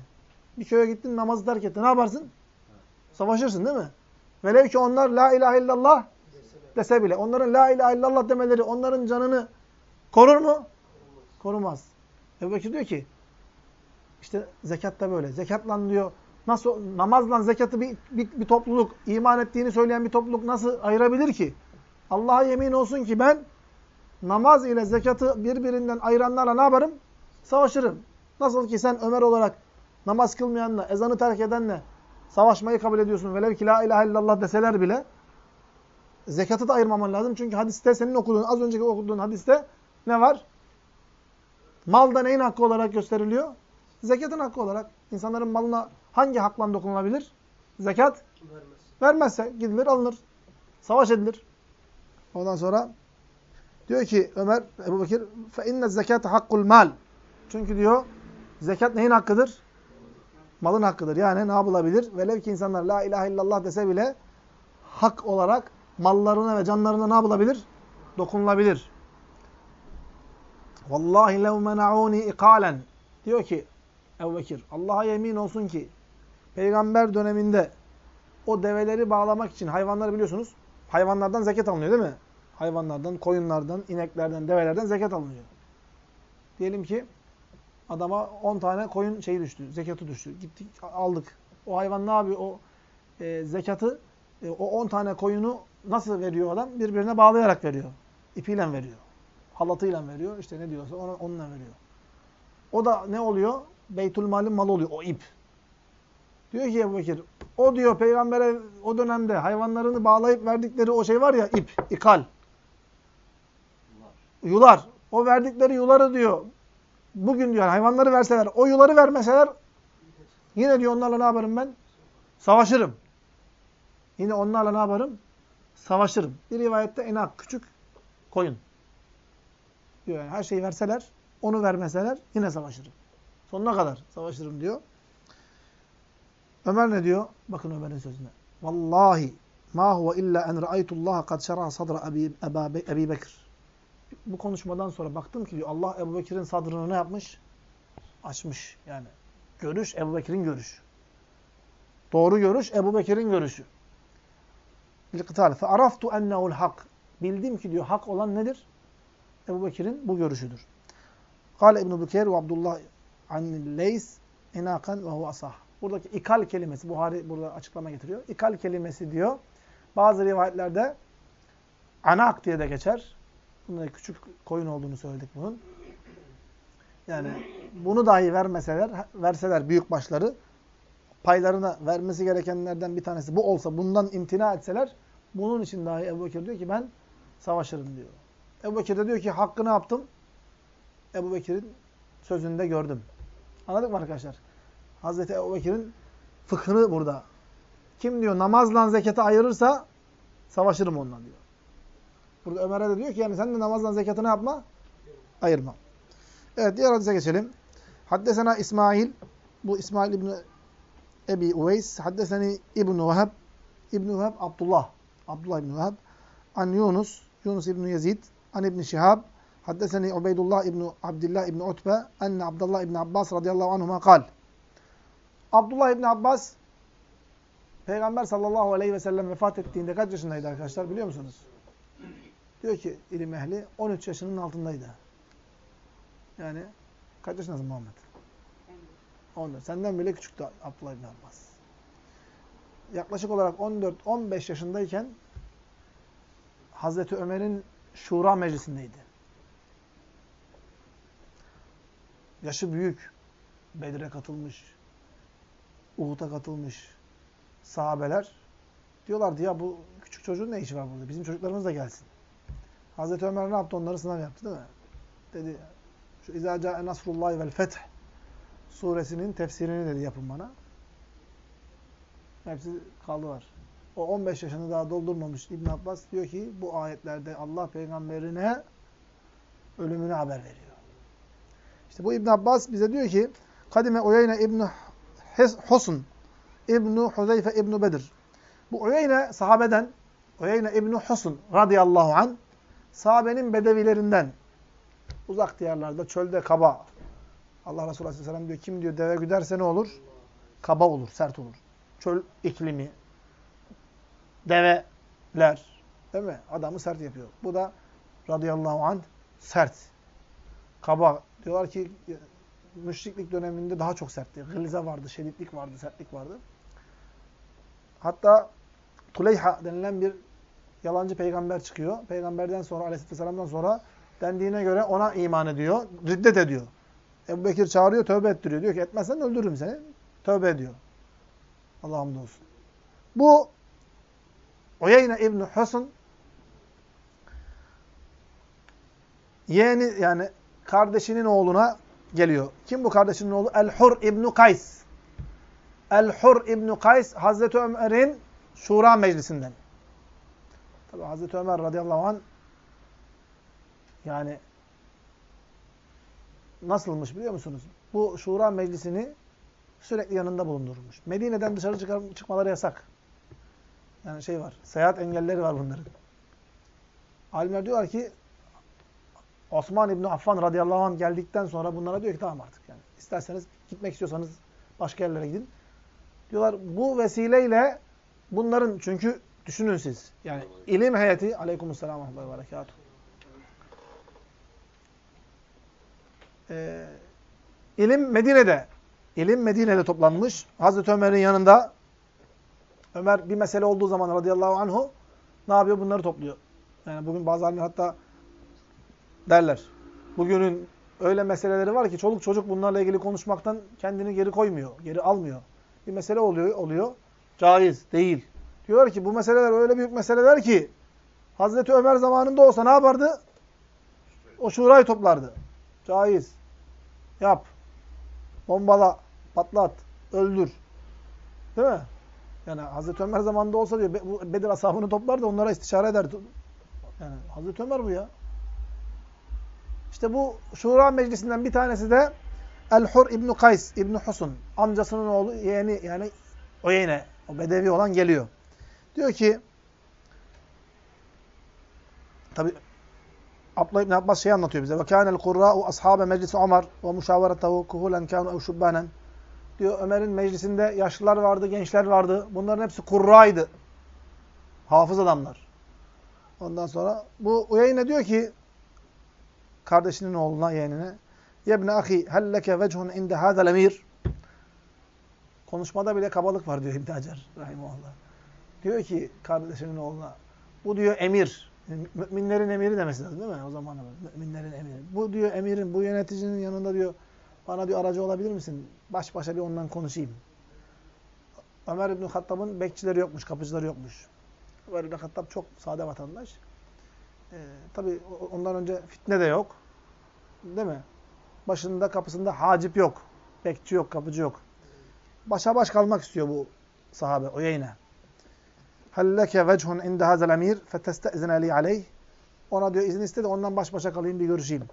Bir köye gittin, namazı terk etti. Ne yaparsın? Savaşırsın değil mi? Velev ki onlar la ilahe illallah dese bile. Onların la ilahe illallah demeleri onların canını korur mu? Korumaz. Ebu Bekir diyor ki işte zekat da böyle. Zekatla diyor nasıl namazla zekatı bir, bir, bir topluluk iman ettiğini söyleyen bir topluluk nasıl ayırabilir ki? Allah'a yemin olsun ki ben namaz ile zekatı birbirinden ayıranlarla ne yaparım? Savaşırım. Nasıl ki sen Ömer olarak namaz kılmayanla, ezanı terk edenle savaşmayı kabul ediyorsun. Velev ki la ilahe illallah deseler bile zekatı da ayırmaman lazım. Çünkü hadiste senin okuduğun, az önceki okuduğun hadiste ne var? Malda neyin hakkı olarak gösteriliyor? Zekatın hakkı olarak. İnsanların malına hangi hakla dokunulabilir? Zekat Vermez. vermezse gidilir alınır. Savaş edilir. Ondan sonra diyor ki Ömer, Ebu Bekir فَاِنَّ الزَّكَاةَ hakkul mal. Çünkü diyor zekat neyin hakkıdır? Malın hakkıdır. Yani ne yapılabilir? Velev ki insanlar la ilahe illallah dese bile hak olarak mallarına ve canlarına ne yapılabilir? Dokunulabilir. Vallahi lev mena'uni ikalen. Diyor ki Ebu Allah'a yemin olsun ki peygamber döneminde o develeri bağlamak için hayvanları biliyorsunuz. Hayvanlardan zekat alınıyor değil mi? Hayvanlardan, koyunlardan, ineklerden, develerden zekat alınıyor. Diyelim ki adama 10 tane koyun şeyi düştü, zekatı düştü. Gittik aldık. O hayvan ne yapıyor? O e, zekatı, e, o 10 tane koyunu nasıl veriyor adam? Birbirine bağlayarak veriyor. İpiyle veriyor. Halatıyla veriyor. İşte ne diyorsa ona, onunla veriyor. O da ne oluyor? Beytülmal'in malı oluyor. O ip. Diyor ki Ebu Bekir, o diyor peygambere o dönemde hayvanlarını bağlayıp verdikleri o şey var ya ip, ikal. Yular. O verdikleri yuları diyor, bugün diyor hayvanları verseler, o yuları vermeseler yine diyor onlarla ne yaparım ben? Savaşırım. Yine onlarla ne yaparım? Savaşırım. Bir rivayette enak, küçük koyun. Diyor yani her şeyi verseler, onu vermeseler yine savaşırım. Sonuna kadar savaşırım diyor. Ömer ne diyor? Bakın Ömer'in sözüne. Vallahi ma huve illa en ra'aytullah kad şer'a sadra Ebi, Ebi Bekir. Bu konuşmadan sonra baktım ki diyor Allah Ebu Bekir'in sadrını ne yapmış? Açmış yani. Görüş Ebu Bekir'in görüşü. Doğru görüş Ebu Bekir'in görüşü. Fe araftu ennehu'l hak. Bildim ki diyor hak olan nedir? Ebu Bekir'in bu görüşüdür. Kale İbn-i Bükeyr ve Abdullah an Leys inakan ve asah. Buradaki ikal kelimesi, Buhari burada açıklama getiriyor. İkal kelimesi diyor. Bazı rivayetlerde anak diye de geçer. Bunda küçük koyun olduğunu söyledik bunun. Yani bunu dahi vermeseler, verseler büyük başları paylarına vermesi gerekenlerden bir tanesi bu olsa, bundan imtina etseler, bunun için dahi Ebu Bekir diyor ki ben savaşırım diyor. Ebu Bekir de diyor ki hakkını yaptım. Ebu Bekir'in sözünde gördüm. Anladık mı arkadaşlar? Hazreti Ebu Bekir'in fıkhını burada. Kim diyor namazla zekatı ayırırsa savaşırım ondan diyor. Burada Ömer'e de diyor ki yani sen de namazla zekatını yapma, ayırma. Evet diğer hadise geçelim. Haddesena İsmail, bu İsmail İbni Ebi Uveys, haddeseni İbn-i Veheb, İbn-i Abdullah, Abdullah İbn-i an Yunus, Yunus İbn-i Yezid, an İbn-i Şihab, haddeseni Ubeydullah İbn-i Abdillah İbn-i Utbe, enne Abdullah İbn Abbas radıyallahu anhuma kal. Abdullah İbn Abbas, Peygamber sallallahu aleyhi ve sellem vefat ettiğinde kaç yaşındaydı arkadaşlar biliyor musunuz? Diyor ki ilim ehli 13 yaşının altındaydı. Yani kaç yaşındasın Muhammed? 14. Senden bile küçüktü Abdullah İbn Abbas. Yaklaşık olarak 14-15 yaşındayken Hazreti Ömer'in Şura meclisindeydi. Yaşı büyük. Bedir'e katılmış. Uhud'a katılmış sahabeler diyorlardı ya bu küçük çocuğun ne işi var burada? Bizim çocuklarımız da gelsin. Hazreti Ömer ne yaptı? Onları sınav yaptı değil mi? Dedi şu İzâ câe nasrullâhi vel feth suresinin tefsirini dedi yapın bana. Hepsi kaldılar. O 15 yaşını daha doldurmamış İbn Abbas diyor ki bu ayetlerde Allah peygamberine ölümünü haber veriyor. İşte bu İbn Abbas bize diyor ki Kadime Uyeyne İbn Husun İbn Huzeyfe İbn Bedir. Bu Uyeyne sahabeden Uyeyne İbn Husun radıyallahu an sahabenin bedevilerinden uzak diyarlarda çölde kaba Allah Resulü Aleyhisselam diyor kim diyor deve güderse ne olur? Kaba olur, sert olur. Çöl iklimi, develer, değil mi? Adamı sert yapıyor. Bu da radıyallahu anh sert. Kaba. Diyorlar ki müşriklik döneminde daha çok sertti. Gılza vardı, şeditlik vardı, sertlik vardı. Hatta Tuleyha denilen bir yalancı peygamber çıkıyor. Peygamberden sonra, aleyhisselamdan sonra dendiğine göre ona iman ediyor, riddet ediyor. Ebu Bekir çağırıyor, tövbe ettiriyor. Diyor ki etmezsen öldürürüm seni. Tövbe ediyor. Allah'a olsun. Bu Uyeyne İbni Husn yeğeni yani kardeşinin oğluna geliyor. Kim bu kardeşinin oğlu? El-Hur İbni Kays. El-Hur İbni Kays Hazreti Ömer'in Şura meclisinden. Tabi Hazreti Ömer radıyallahu anh yani nasılmış biliyor musunuz? Bu Şura meclisini sürekli yanında bulundurmuş. Medine'den dışarı çıkar, çıkmaları yasak. Yani şey var, seyahat engelleri var bunların. Alimler diyorlar ki Osman İbni Affan radıyallahu anh geldikten sonra bunlara diyor ki tamam artık yani isterseniz gitmek istiyorsanız başka yerlere gidin. Diyorlar bu vesileyle bunların çünkü düşünün siz yani ilim heyeti aleykümselam ve berekatuhu e, ilim Medine'de. İlim Medine'de toplanmış. Hazreti Ömer'in yanında Ömer bir mesele olduğu zaman radıyallahu anhu ne yapıyor? Bunları topluyor. Yani bugün bazı alimler hatta derler. Bugünün öyle meseleleri var ki çoluk çocuk bunlarla ilgili konuşmaktan kendini geri koymuyor, geri almıyor. Bir mesele oluyor, oluyor. Caiz, değil. Diyorlar ki bu meseleler öyle büyük meseleler ki Hazreti Ömer zamanında olsa ne yapardı? O şurayı toplardı. Caiz. Yap. Bombala, patlat, öldür. Değil mi? Yani Hazreti Ömer zamanında olsa diyor bu Bedir ashabını toplar da onlara istişare eder. Yani Hazreti Ömer bu ya. İşte bu Şura meclisinden bir tanesi de El-Hur İbn Kays İbn Husun amcasının oğlu yeğeni yani o yeğene o bedevi olan geliyor. Diyor ki tabi Abdullah İbni Abbas şey anlatıyor bize. Kânel kurrâ'u ashâbe meclisi Ömer müşâveretehu kuhulen kânu ev şubbânen. Diyor Ömer'in meclisinde yaşlılar vardı, gençler vardı. Bunların hepsi kurraydı. Hafız adamlar. Ondan sonra bu Uyeyne diyor ki kardeşinin oğluna, yeğenine Yebne ahi helleke vechun inde hâzel emir Konuşmada bile kabalık var diyor İbn Hacer rahimahullah. Diyor ki kardeşinin oğluna bu diyor emir müminlerin emiri demesi lazım değil mi? O zaman müminlerin emiri. Bu diyor emirin, bu yöneticinin yanında diyor bana diyor aracı olabilir misin? Baş başa bir ondan konuşayım. Ömer İbn Hattab'ın bekçileri yokmuş, kapıcıları yokmuş. Ömer İbn Hattab çok sade vatandaş. Ee, Tabi ondan önce fitne de yok. Değil mi? Başında kapısında hacip yok. Bekçi yok, kapıcı yok. Başa baş kalmak istiyor bu sahabe, o yayına. Helleke vechun inde hazel emir fetestezine li aleyh. Ona diyor izin iste de ondan baş başa kalayım bir görüşeyim.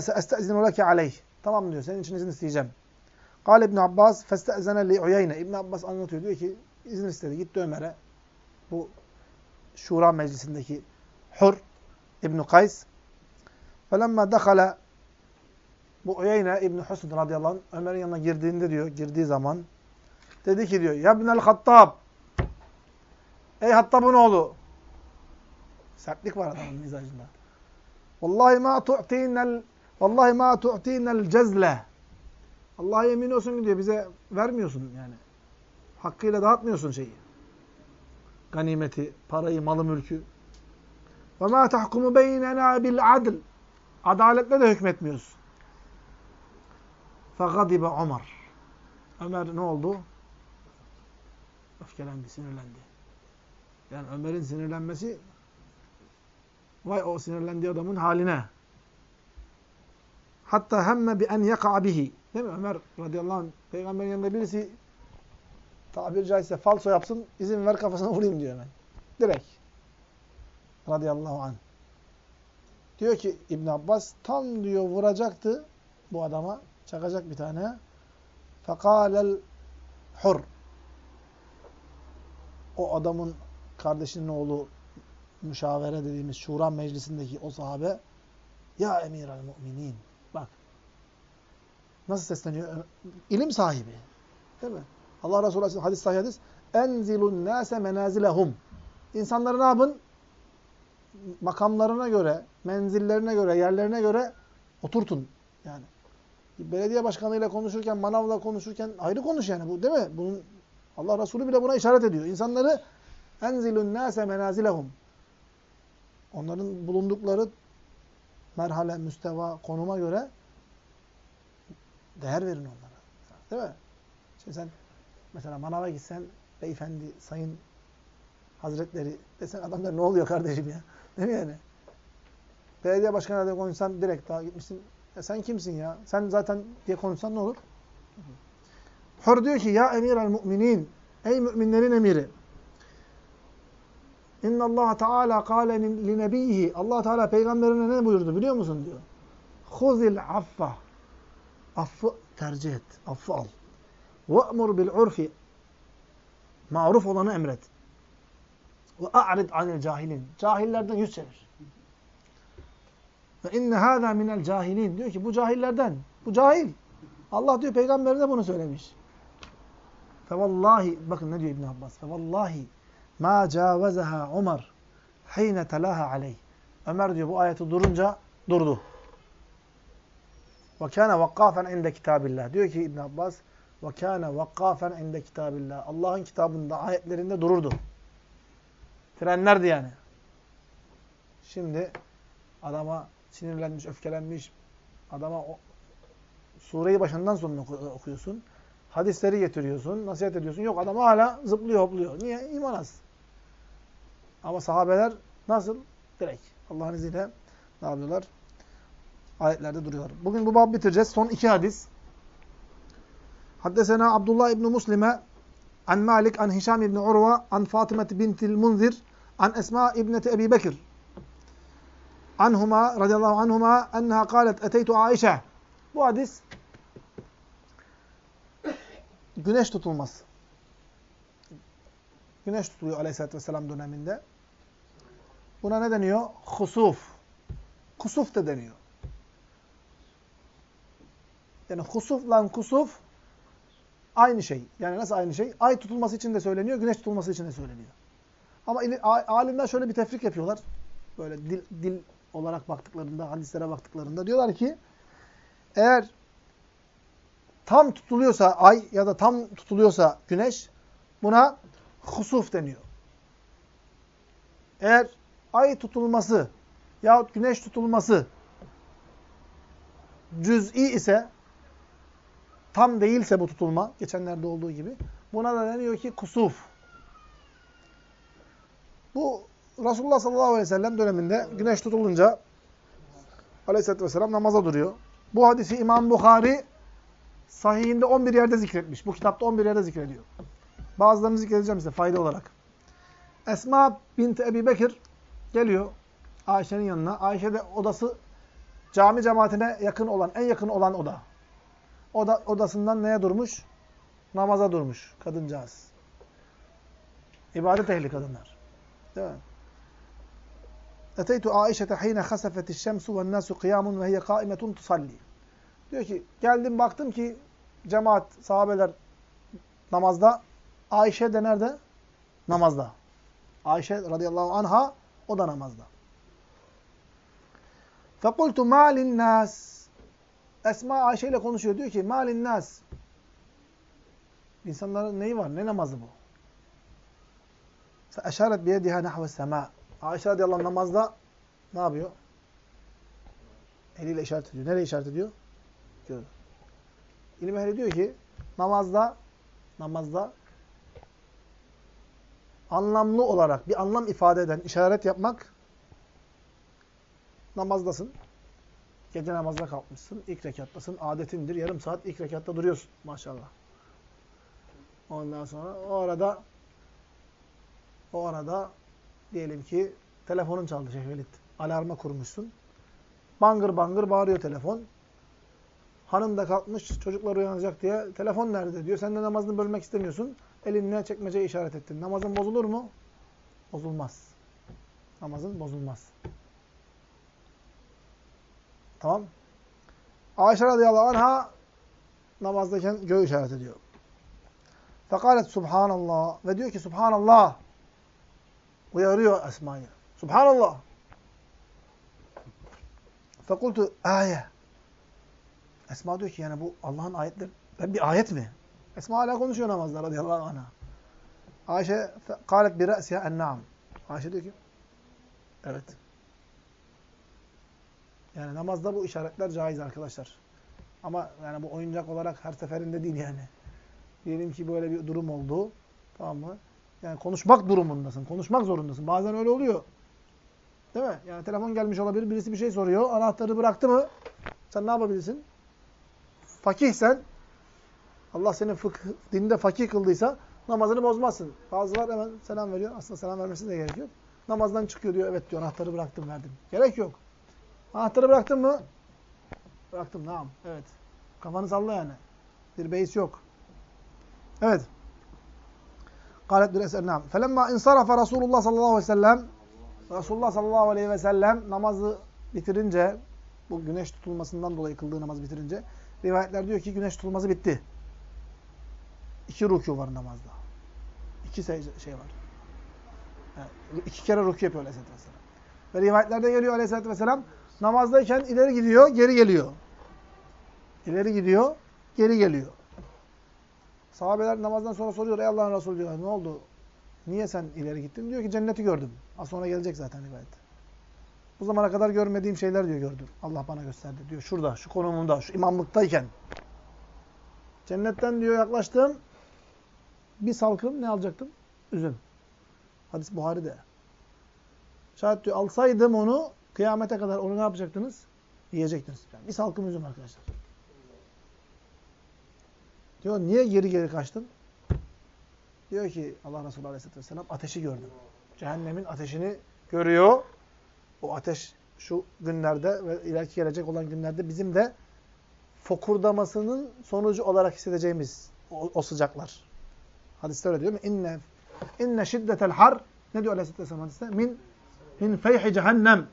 Se estezinu leke aleyh. Tamam diyor senin için izin isteyeceğim. Kâle İbn Abbas li uyeyne. İbn Abbas anlatıyor diyor ki izin istedi. Gitti Ömer'e. Bu Şura meclisindeki Hur İbn Kays. Felemma dakhala bu Uyeyne İbn Husn radıyallahu anh Ömer'in yanına girdiğinde diyor, girdiği zaman dedi ki diyor, "Ya İbnel Hattab, Ey Hattab'ın oğlu. Sertlik var adamın mizacında. Vallahi ma tu'tinel Vallahi ma tu'tinel cezle. Allah'a yemin olsun diyor bize vermiyorsun yani. Hakkıyla dağıtmıyorsun şeyi. Ganimeti, parayı, malı, mülkü. Ve ma tahkumu beynena bil adl. Adaletle de hükmetmiyorsun. Fegadibe Ömer. Ömer ne oldu? Öfkelendi, sinirlendi. Yani Ömer'in sinirlenmesi vay o sinirlendiği adamın haline. Hatta hemme bi en yaka'a bihi. Değil mi Ömer radıyallahu anh? Peygamberin yanında birisi tabiri caizse falso yapsın, izin ver kafasına vurayım diyor hemen. Direkt. Radıyallahu anh. Diyor ki İbn Abbas tam diyor vuracaktı bu adama. Çakacak bir tane. Fekalel hur. O adamın kardeşinin oğlu müşavere dediğimiz şura meclisindeki o sahabe ya emir al müminin. Bak. Nasıl sesleniyor? İlim sahibi. Değil mi? Allah Resulü Aleyhisselam hadis sahih hadis. Enzilun nase menazilehum. İnsanları ne yapın? Makamlarına göre, menzillerine göre, yerlerine göre oturtun. Yani belediye başkanıyla konuşurken, manavla konuşurken ayrı konuş yani bu değil mi? Bunun Allah Resulü bile buna işaret ediyor. İnsanları enzilun nase menazilehum. Onların bulundukları merhale, müsteva, konuma göre değer verin onlara. Değil mi? Şimdi sen mesela manava gitsen beyefendi, sayın hazretleri desen adamlar ne oluyor kardeşim ya? Değil mi yani? Belediye başkanıyla konuşsan direkt daha gitmişsin. Ya sen kimsin ya? Sen zaten diye konuşsan ne olur? Hur diyor ki ya emir el müminin ey müminlerin emiri İnna Allah Teala kâle li nebiyhi Allah Teala peygamberine ne buyurdu biliyor musun diyor. Khuzil affa. Affı tercih et. Affı al. Ve'mur bil urfi. Maruf olanı emret. Ve a'rid anil cahilin. Cahillerden yüz çevir. Ve inne hâzâ minel cahilin. Diyor ki bu cahillerden. Bu cahil. Allah diyor peygamberine bunu söylemiş. Fevallahi bakın ne diyor İbn Abbas. Fevallahi ma cavezaha Ömer hine telaha aleyh. Ömer diyor bu ayeti durunca durdu. Ve kâne vakkâfen inde kitâbillah. Diyor ki İbn Abbas ve kâne vakkâfen inde kitâbillah. Allah'ın kitabında ayetlerinde dururdu. Frenlerdi yani. Şimdi adama sinirlenmiş, öfkelenmiş, adama o, sureyi başından sonuna okuyorsun. Hadisleri getiriyorsun, nasihat ediyorsun. Yok adam hala zıplıyor, hopluyor. Niye? İman az. Ama sahabeler nasıl? Direkt. Allah'ın izniyle ne yapıyorlar? Ayetlerde duruyorlar. Bugün bu bab bitireceğiz. Son iki hadis. Haddesena Abdullah İbni Muslime an Malik, an Hişam İbni Urva, an Fatıma bintil Munzir, an Esma İbneti Ebi Bekir. Anhuma, radıyallahu anhuma, enneha kâlet eteytu Aişe. Bu hadis güneş tutulması. Güneş tutuluyor aleyhissalatü vesselam döneminde. Buna ne deniyor? Husuf. Kusuf da deniyor. Yani husufla kusuf aynı şey. Yani nasıl aynı şey? Ay tutulması için de söyleniyor, güneş tutulması için de söyleniyor. Ama alimler şöyle bir tefrik yapıyorlar. Böyle dil, dil olarak baktıklarında, hadislere baktıklarında diyorlar ki eğer tam tutuluyorsa ay ya da tam tutuluyorsa güneş buna husuf deniyor. Eğer ay tutulması yahut güneş tutulması cüz'i ise tam değilse bu tutulma geçenlerde olduğu gibi buna da deniyor ki kusuf. Bu Resulullah sallallahu aleyhi ve sellem döneminde güneş tutulunca aleyhissalatü vesselam namaza duruyor. Bu hadisi İmam Bukhari sahihinde 11 yerde zikretmiş. Bu kitapta 11 yerde zikrediyor. Bazılarını zikredeceğim size fayda olarak. Esma binti Ebi Bekir geliyor Ayşe'nin yanına. Ayşe de odası cami cemaatine yakın olan, en yakın olan oda. Oda odasından neye durmuş? Namaza durmuş kadıncağız. İbadet ehli kadınlar. Değil mi? Eteytu Aişete hine hasafetiş şemsu ve nasu kıyamun ve hiye kaimetun tusalli. Diyor ki geldim baktım ki cemaat, sahabeler namazda. Ayşe de nerede? Namazda. Ayşe radıyallahu anha o da namazda. Fekultu malin nas. Esma Ayşe ile konuşuyor. Diyor ki malin nas. İnsanların neyi var? Ne namazı bu? Feşaret biyediha nahve sema. Ayşe radıyallahu anh namazda ne yapıyor? Eliyle işaret ediyor. Nereye işaret ediyor? Diyor. İlim ehli diyor ki namazda namazda anlamlı olarak bir anlam ifade eden işaret yapmak namazdasın. Gece namazına kalkmışsın. ilk rekattasın. Adetindir. Yarım saat ilk rekatta duruyorsun. Maşallah. Ondan sonra o arada o arada diyelim ki telefonun çaldı Şeyh Alarma kurmuşsun. Bangır bangır bağırıyor telefon. Hanım da kalkmış çocuklar uyanacak diye. Telefon nerede diyor. Sen de namazını bölmek istemiyorsun. Elinle çekmeceye işaret ettin. Namazın bozulur mu? Bozulmaz. Namazın bozulmaz. Tamam. Ayşe radıyallahu anha namazdayken göğü işaret ediyor. Fekalet subhanallah. Ve diyor ki subhanallah. Uyarıyor Esma'yı. Subhanallah. Fekultu ayet. Esma diyor ki yani bu Allah'ın ayetleri. Ben bir ayet mi? Esma hala konuşuyor namazda radıyallahu anh'a. Ayşe kalet bir re'siha en-na'am. Ayşe diyor ki evet. Yani namazda bu işaretler caiz arkadaşlar. Ama yani bu oyuncak olarak her seferinde değil yani. Diyelim ki böyle bir durum oldu. Tamam mı? Yani konuşmak durumundasın. Konuşmak zorundasın. Bazen öyle oluyor. Değil mi? Yani telefon gelmiş olabilir. Birisi bir şey soruyor. Anahtarı bıraktı mı? Sen ne yapabilirsin? Fakihsen Allah seni fıkıh, dinde fakih kıldıysa namazını bozmazsın. Bazılar hemen selam veriyor. Aslında selam vermesine de gerek yok. Namazdan çıkıyor diyor. Evet diyor anahtarı bıraktım verdim. Gerek yok. Anahtarı bıraktın mı? Bıraktım. Tamam. Evet. Kafanı salla yani. Bir beis yok. Evet. Kalet bir eser nam. Felemma insarafa Resulullah sallallahu aleyhi ve sellem Resulullah sallallahu aleyhi ve sellem namazı bitirince bu güneş tutulmasından dolayı kıldığı namazı bitirince rivayetler diyor ki güneş tutulması bitti. İki rükû var namazda. İki şey var. Yani iki kere rükû yapıyor aleyhissalatü vesselam. Ve rivayetlerde geliyor aleyhissalatü vesselam namazdayken ileri gidiyor, geri geliyor. İleri gidiyor, geri geliyor. Sahabeler namazdan sonra soruyor. Ey Allah'ın Resulü diyorlar. Ne oldu? Niye sen ileri gittin? Diyor ki cenneti gördüm. Az sonra gelecek zaten rivayet. Bu zamana kadar görmediğim şeyler diyor gördüm. Allah bana gösterdi diyor. Şurada, şu konumunda, şu imamlıktayken. Cennetten diyor yaklaştım. Bir salkım ne alacaktım? Üzüm. Hadis Buhari'de. Şayet diyor alsaydım onu kıyamete kadar onu ne yapacaktınız? Yiyecektiniz. Yani bir salkım üzüm arkadaşlar. Diyor niye geri geri kaçtın? Diyor ki Allah Resulü Aleyhisselatü Vesselam ateşi gördüm. Cehennemin ateşini görüyor. O ateş şu günlerde ve ileriki gelecek olan günlerde bizim de fokurdamasının sonucu olarak hissedeceğimiz o, o sıcaklar. Hadiste öyle diyor mu? İnne, inne şiddetel har ne diyor Aleyhisselatü Vesselam hadiste? Min, min feyhi cehennem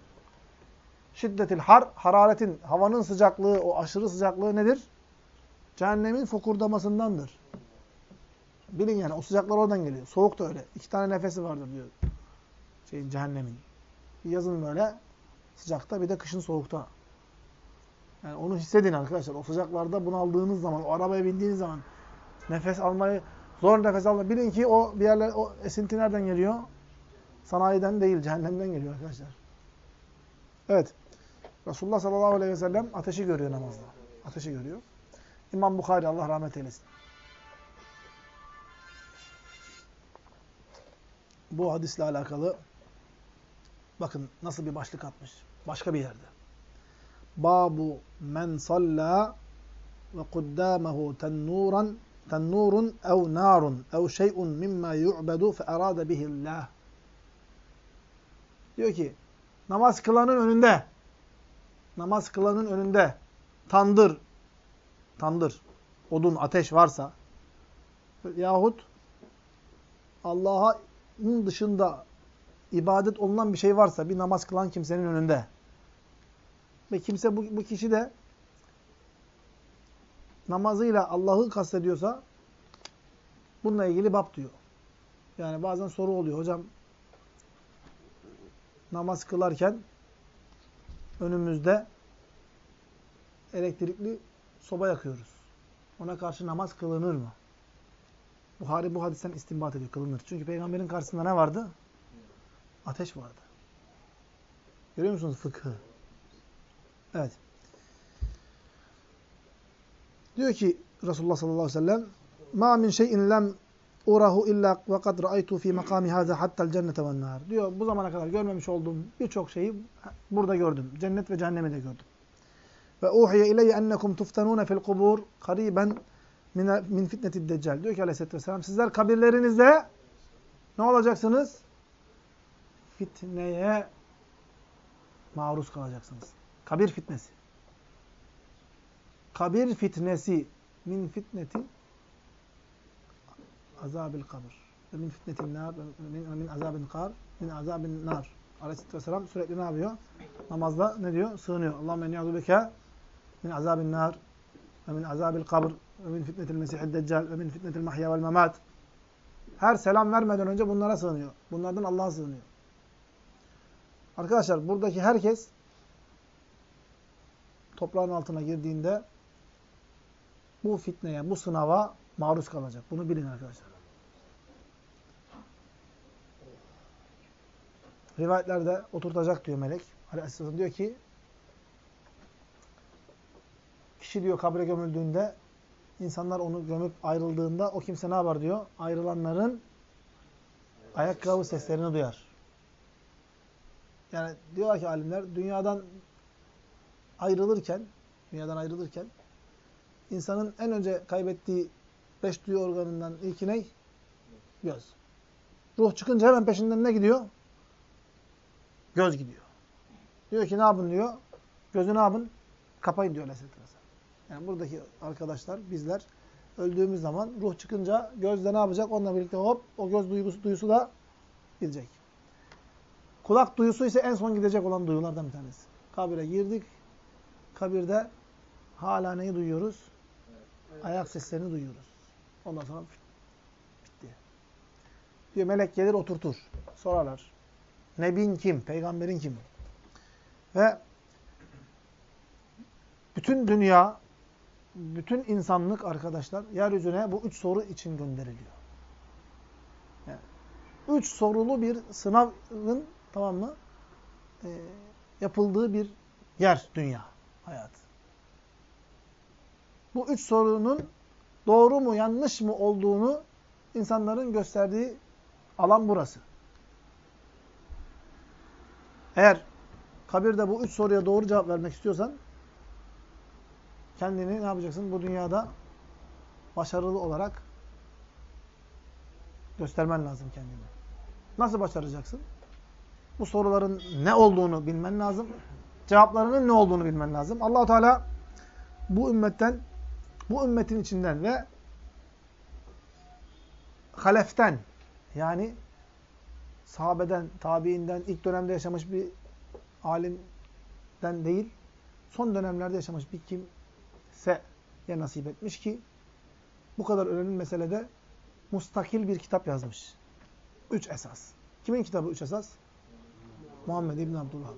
şiddetil har, hararetin, havanın sıcaklığı, o aşırı sıcaklığı nedir? Cehennemin fokurdamasındandır. Bilin yani o sıcaklar oradan geliyor. Soğuk da öyle. İki tane nefesi vardır diyor. Şeyin cehennemin. Yazın böyle sıcakta bir de kışın soğukta. Yani onu hissedin arkadaşlar. O sıcaklarda bunu aldığınız zaman, o arabaya bindiğiniz zaman nefes almayı, zor nefes almayı bilin ki o bir yerler o esinti nereden geliyor? Sanayiden değil, cehennemden geliyor arkadaşlar. Evet. Resulullah sallallahu aleyhi ve sellem ateşi görüyor namazda. Ateşi görüyor. İmam Bukhari Allah rahmet eylesin. Bu hadisle alakalı bakın nasıl bir başlık atmış. Başka bir yerde. Babu men salla ve kuddamehu tennuran tennurun ev narun ev şey'un mimma yu'bedu fe erade bihillah. Diyor ki namaz kılanın önünde namaz kılanın önünde tandır tandır, odun, ateş varsa yahut Allah'ın dışında ibadet olunan bir şey varsa bir namaz kılan kimsenin önünde ve kimse bu, bu kişi de namazıyla Allah'ı kastediyorsa bununla ilgili bab diyor. Yani bazen soru oluyor. Hocam namaz kılarken önümüzde elektrikli soba yakıyoruz. Ona karşı namaz kılınır mı? Buhari bu hadisten istinbat ediyor. Kılınır. Çünkü peygamberin karşısında ne vardı? Ateş vardı. Görüyor musunuz fıkhı? Evet. Diyor ki Resulullah sallallahu aleyhi ve sellem şeyin lem urahu illa ve kad ra'aytu fi makami hâzâ hattal cennete ve nâr. Diyor bu zamana kadar görmemiş olduğum birçok şeyi burada gördüm. Cennet ve cehennemi de gördüm. Ve uhiye ileyye ennekum tuftanune fil kubur kariben min, fitnetid deccal. Diyor ki aleyhissalatü vesselam sizler kabirlerinizde ne olacaksınız? Fitneye maruz kalacaksınız. Kabir fitnesi. Kabir fitnesi min fitneti azabil kabir. Min fitnetin nar, min, min azabin kar, min azabin nar. Aleyhisselatü Vesselam sürekli ne yapıyor? Namazda ne diyor? Sığınıyor. Allahümme enniyadu beke min azabin nar ve min azabil kabr ve min fitnetil mesihid deccal ve min fitnetil mahya vel memat. Her selam vermeden önce bunlara sığınıyor. Bunlardan Allah'a sığınıyor. Arkadaşlar buradaki herkes toprağın altına girdiğinde bu fitneye, bu sınava maruz kalacak. Bunu bilin arkadaşlar. Rivayetlerde oturtacak diyor melek. Aleyhisselam diyor ki kişi diyor kabre gömüldüğünde insanlar onu gömüp ayrıldığında o kimse ne yapar diyor? Ayrılanların ayakkabı seslerini duyar. Yani diyorlar ki alimler dünyadan ayrılırken dünyadan ayrılırken insanın en önce kaybettiği beş duyu organından ilki ne? Göz. Ruh çıkınca hemen peşinden ne gidiyor? Göz gidiyor. Diyor ki ne yapın diyor? Gözü ne yapın? Kapayın diyor Aleyhisselatü Vesselam. Yani buradaki arkadaşlar, bizler öldüğümüz zaman ruh çıkınca gözle ne yapacak? Onunla birlikte hop o göz duygusu, duyusu da gidecek. Kulak duyusu ise en son gidecek olan duyulardan bir tanesi. Kabire girdik. Kabirde hala neyi duyuyoruz? Ayak seslerini duyuyoruz. Ondan sonra bitti. Diyor melek gelir oturtur. Sorarlar. Nebin kim? Peygamberin kim? Ve bütün dünya, bütün insanlık arkadaşlar yeryüzüne bu üç soru için gönderiliyor. Yani, üç sorulu bir sınavın tamam mı? E, yapıldığı bir yer dünya, hayat. Bu üç sorunun doğru mu yanlış mı olduğunu insanların gösterdiği alan burası. Eğer kabirde bu üç soruya doğru cevap vermek istiyorsan kendini ne yapacaksın? Bu dünyada başarılı olarak göstermen lazım kendini. Nasıl başaracaksın? Bu soruların ne olduğunu bilmen lazım. Cevaplarının ne olduğunu bilmen lazım. allah Teala bu ümmetten, bu ümmetin içinden ve haleften yani sahabeden, tabiinden, ilk dönemde yaşamış bir alimden değil, son dönemlerde yaşamış bir kimseye nasip etmiş ki bu kadar önemli meselede mustakil bir kitap yazmış. Üç esas. Kimin kitabı üç esas? Muhammed İbn Abdullah.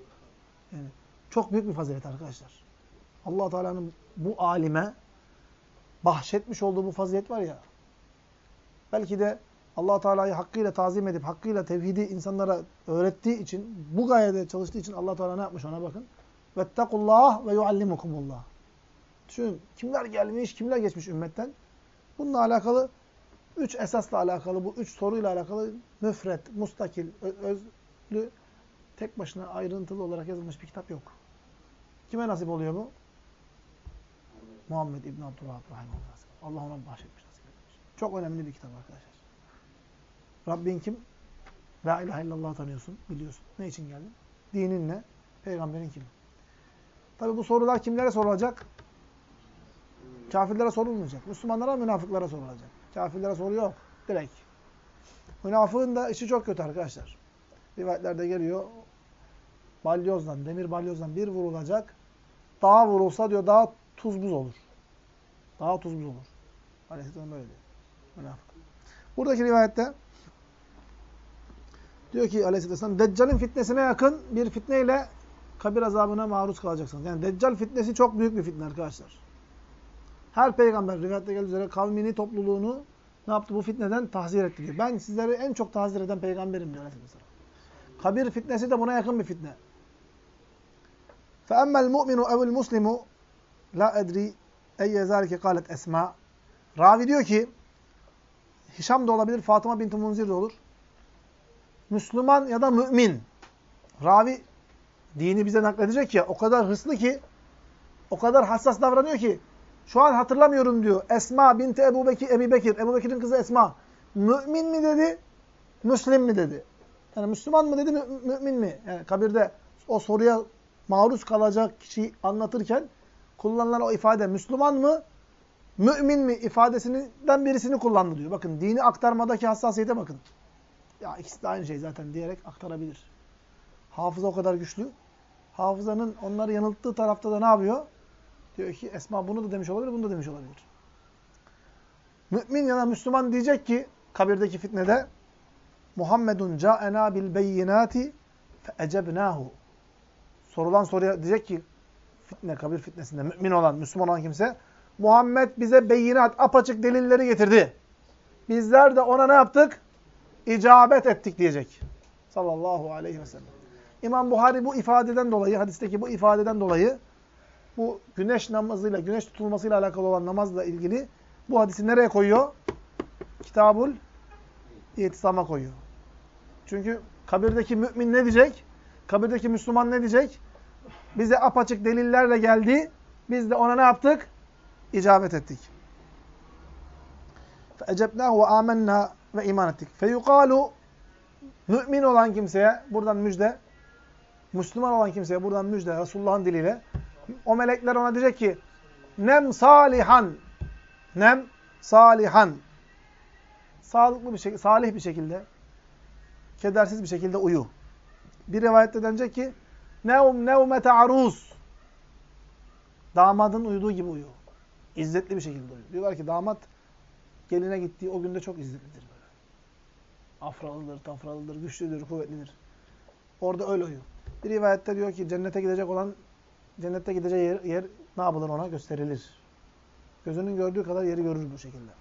Yani çok büyük bir fazilet arkadaşlar. allah Teala'nın bu alime bahşetmiş olduğu bu fazilet var ya. Belki de allah Teala'yı hakkıyla tazim edip, hakkıyla tevhidi insanlara öğrettiği için, bu gayede çalıştığı için allah Teala ne yapmış ona bakın. Vettekullah ve yuallimukumullah. Düşünün kimler gelmiş, kimler geçmiş ümmetten. Bununla alakalı, üç esasla alakalı, bu üç soruyla alakalı müfret, mustakil, özlü, tek başına ayrıntılı olarak yazılmış bir kitap yok. Kime nasip oluyor bu? Muhammed İbn Abdülhab Rahimullah. Allah ona bahşetmiş, nasip. Çok önemli bir kitap arkadaşlar. Rabbin kim? La ilahe illallah tanıyorsun, biliyorsun. Ne için geldin? Dinin ne? Peygamberin kim? Tabi bu sorular kimlere sorulacak? Kafirlere sorulmayacak. Müslümanlara, münafıklara sorulacak. Kafirlere soru yok. Direkt. Münafığın da işi çok kötü arkadaşlar. Rivayetlerde geliyor. Balyozdan, demir balyozdan bir vurulacak. Daha vurulsa diyor daha tuz buz olur. Daha tuz buz olur. Aleyhisselam böyle diyor. Münafık. Buradaki rivayette Diyor ki aleyhisselam Deccal'in fitnesine yakın bir fitneyle kabir azabına maruz kalacaksınız. Yani Deccal fitnesi çok büyük bir fitne arkadaşlar. Her peygamber rivayette geldiği üzere kavmini, topluluğunu ne yaptı? Bu fitneden tahzir etti diyor. Ben sizleri en çok tahzir eden peygamberim diyor aleyhisselam. Kabir fitnesi de buna yakın bir fitne. فَأَمَّا الْمُؤْمِنُ اَوْ الْمُسْلِمُ la edri eyye zâlike kâlet esma. Ravi diyor ki Hişam da olabilir, Fatıma binti Munzir de olur. Müslüman ya da mümin. Ravi dini bize nakledecek ya o kadar hırslı ki O kadar hassas davranıyor ki şu an hatırlamıyorum diyor. Esma binti Ebu Bekir, Ebu Bekir. Ebu Bekir'in kızı Esma. Mümin mi dedi? Müslim mi dedi? Yani Müslüman mı dedi, mü mümin mi? Yani kabirde o soruya maruz kalacak kişi anlatırken kullanılan o ifade Müslüman mı, mümin mi ifadesinden birisini kullandı diyor. Bakın dini aktarmadaki hassasiyete bakın. Ya ikisi de aynı şey zaten diyerek aktarabilir. Hafıza o kadar güçlü. Hafızanın onları yanılttığı tarafta da ne yapıyor? Diyor ki Esma bunu da demiş olabilir, bunu da demiş olabilir. Mümin ya da Müslüman diyecek ki kabirdeki fitnede Muhammedun ca'ena bil beyinati feecebnahu. Sorulan soruya diyecek ki fitne, kabir fitnesinde mümin olan, Müslüman olan kimse Muhammed bize beyinat, apaçık delilleri getirdi. Bizler de ona ne yaptık? İcabet ettik diyecek. Sallallahu aleyhi ve sellem. İmam Buhari bu ifadeden dolayı, hadisteki bu ifadeden dolayı bu güneş namazıyla, güneş tutulmasıyla alakalı olan namazla ilgili bu hadisi nereye koyuyor? Kitabul İtisama koyuyor. Çünkü kabirdeki mümin ne diyecek? Kabirdeki Müslüman ne diyecek? Bize apaçık delillerle geldi. Biz de ona ne yaptık? İcabet ettik. فَاَجَبْنَاهُ وَآمَنَّا ve iman ettik. Feyukalu mümin olan kimseye buradan müjde, Müslüman olan kimseye buradan müjde Resulullah'ın diliyle o melekler ona diyecek ki nem salihan nem salihan sağlıklı bir şekilde, salih bir şekilde kedersiz bir şekilde uyu. Bir rivayette denecek ki nevm nevmete aruz damadın uyuduğu gibi uyu. İzzetli bir şekilde uyu. Diyorlar ki damat geline gittiği o günde çok izzetlidir böyle. Afralıdır, tafralıdır, güçlüdür, kuvvetlidir. Orada öyle uyu. Bir rivayette diyor ki cennete gidecek olan cennette gideceği yer, yer ne yapılır ona? Gösterilir. Gözünün gördüğü kadar yeri görür bu şekilde.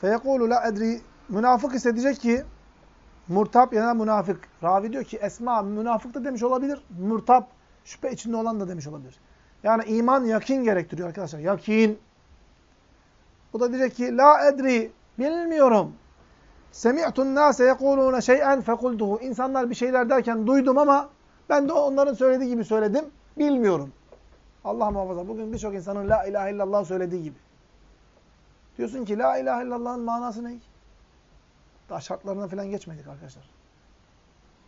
Feyekulu la edri münafık ise diyecek ki murtap ya da münafık. Ravi diyor ki Esma münafık da demiş olabilir. Murtap şüphe içinde olan da demiş olabilir. Yani iman yakin gerektiriyor arkadaşlar. Yakin. Bu da diyecek ki la edri bilmiyorum. Semi'tun nase yekuluna şey'en fekultuhu. İnsanlar bir şeyler derken duydum ama ben de onların söylediği gibi söyledim. Bilmiyorum. Allah muhafaza. Bugün birçok insanın la ilahe illallah söylediği gibi. Diyorsun ki la ilahe illallah'ın manası ne? Daha şartlarına falan geçmedik arkadaşlar.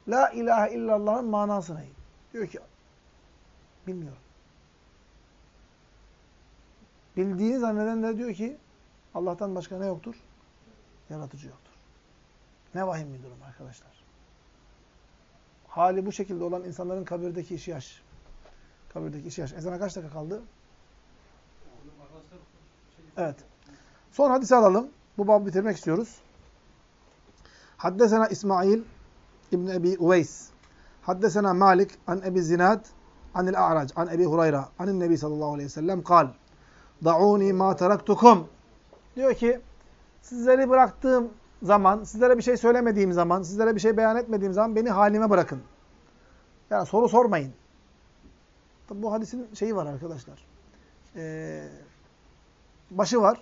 La ilahe illallah'ın manası ne? Diyor ki bilmiyorum. Bildiğini zanneden de diyor ki Allah'tan başka ne yoktur? Yaratıcı yoktur. Ne vahim bir durum arkadaşlar. Hali bu şekilde olan insanların kabirdeki işi yaş. Kabirdeki işi yaş. Ezana kaç dakika kaldı? Evet. Son hadisi alalım. Bu babı bitirmek istiyoruz. Haddesena İsmail İbn Ebi Uveys. Haddesena Malik an Ebi Zinad an el A'rac an Ebi Hurayra an Nebi sallallahu aleyhi ve sellem kal. Da'uni ma teraktukum. Diyor ki sizleri bıraktığım zaman, sizlere bir şey söylemediğim zaman, sizlere bir şey beyan etmediğim zaman beni halime bırakın. Yani soru sormayın. Tabi bu hadisin şeyi var arkadaşlar. Ee, başı var.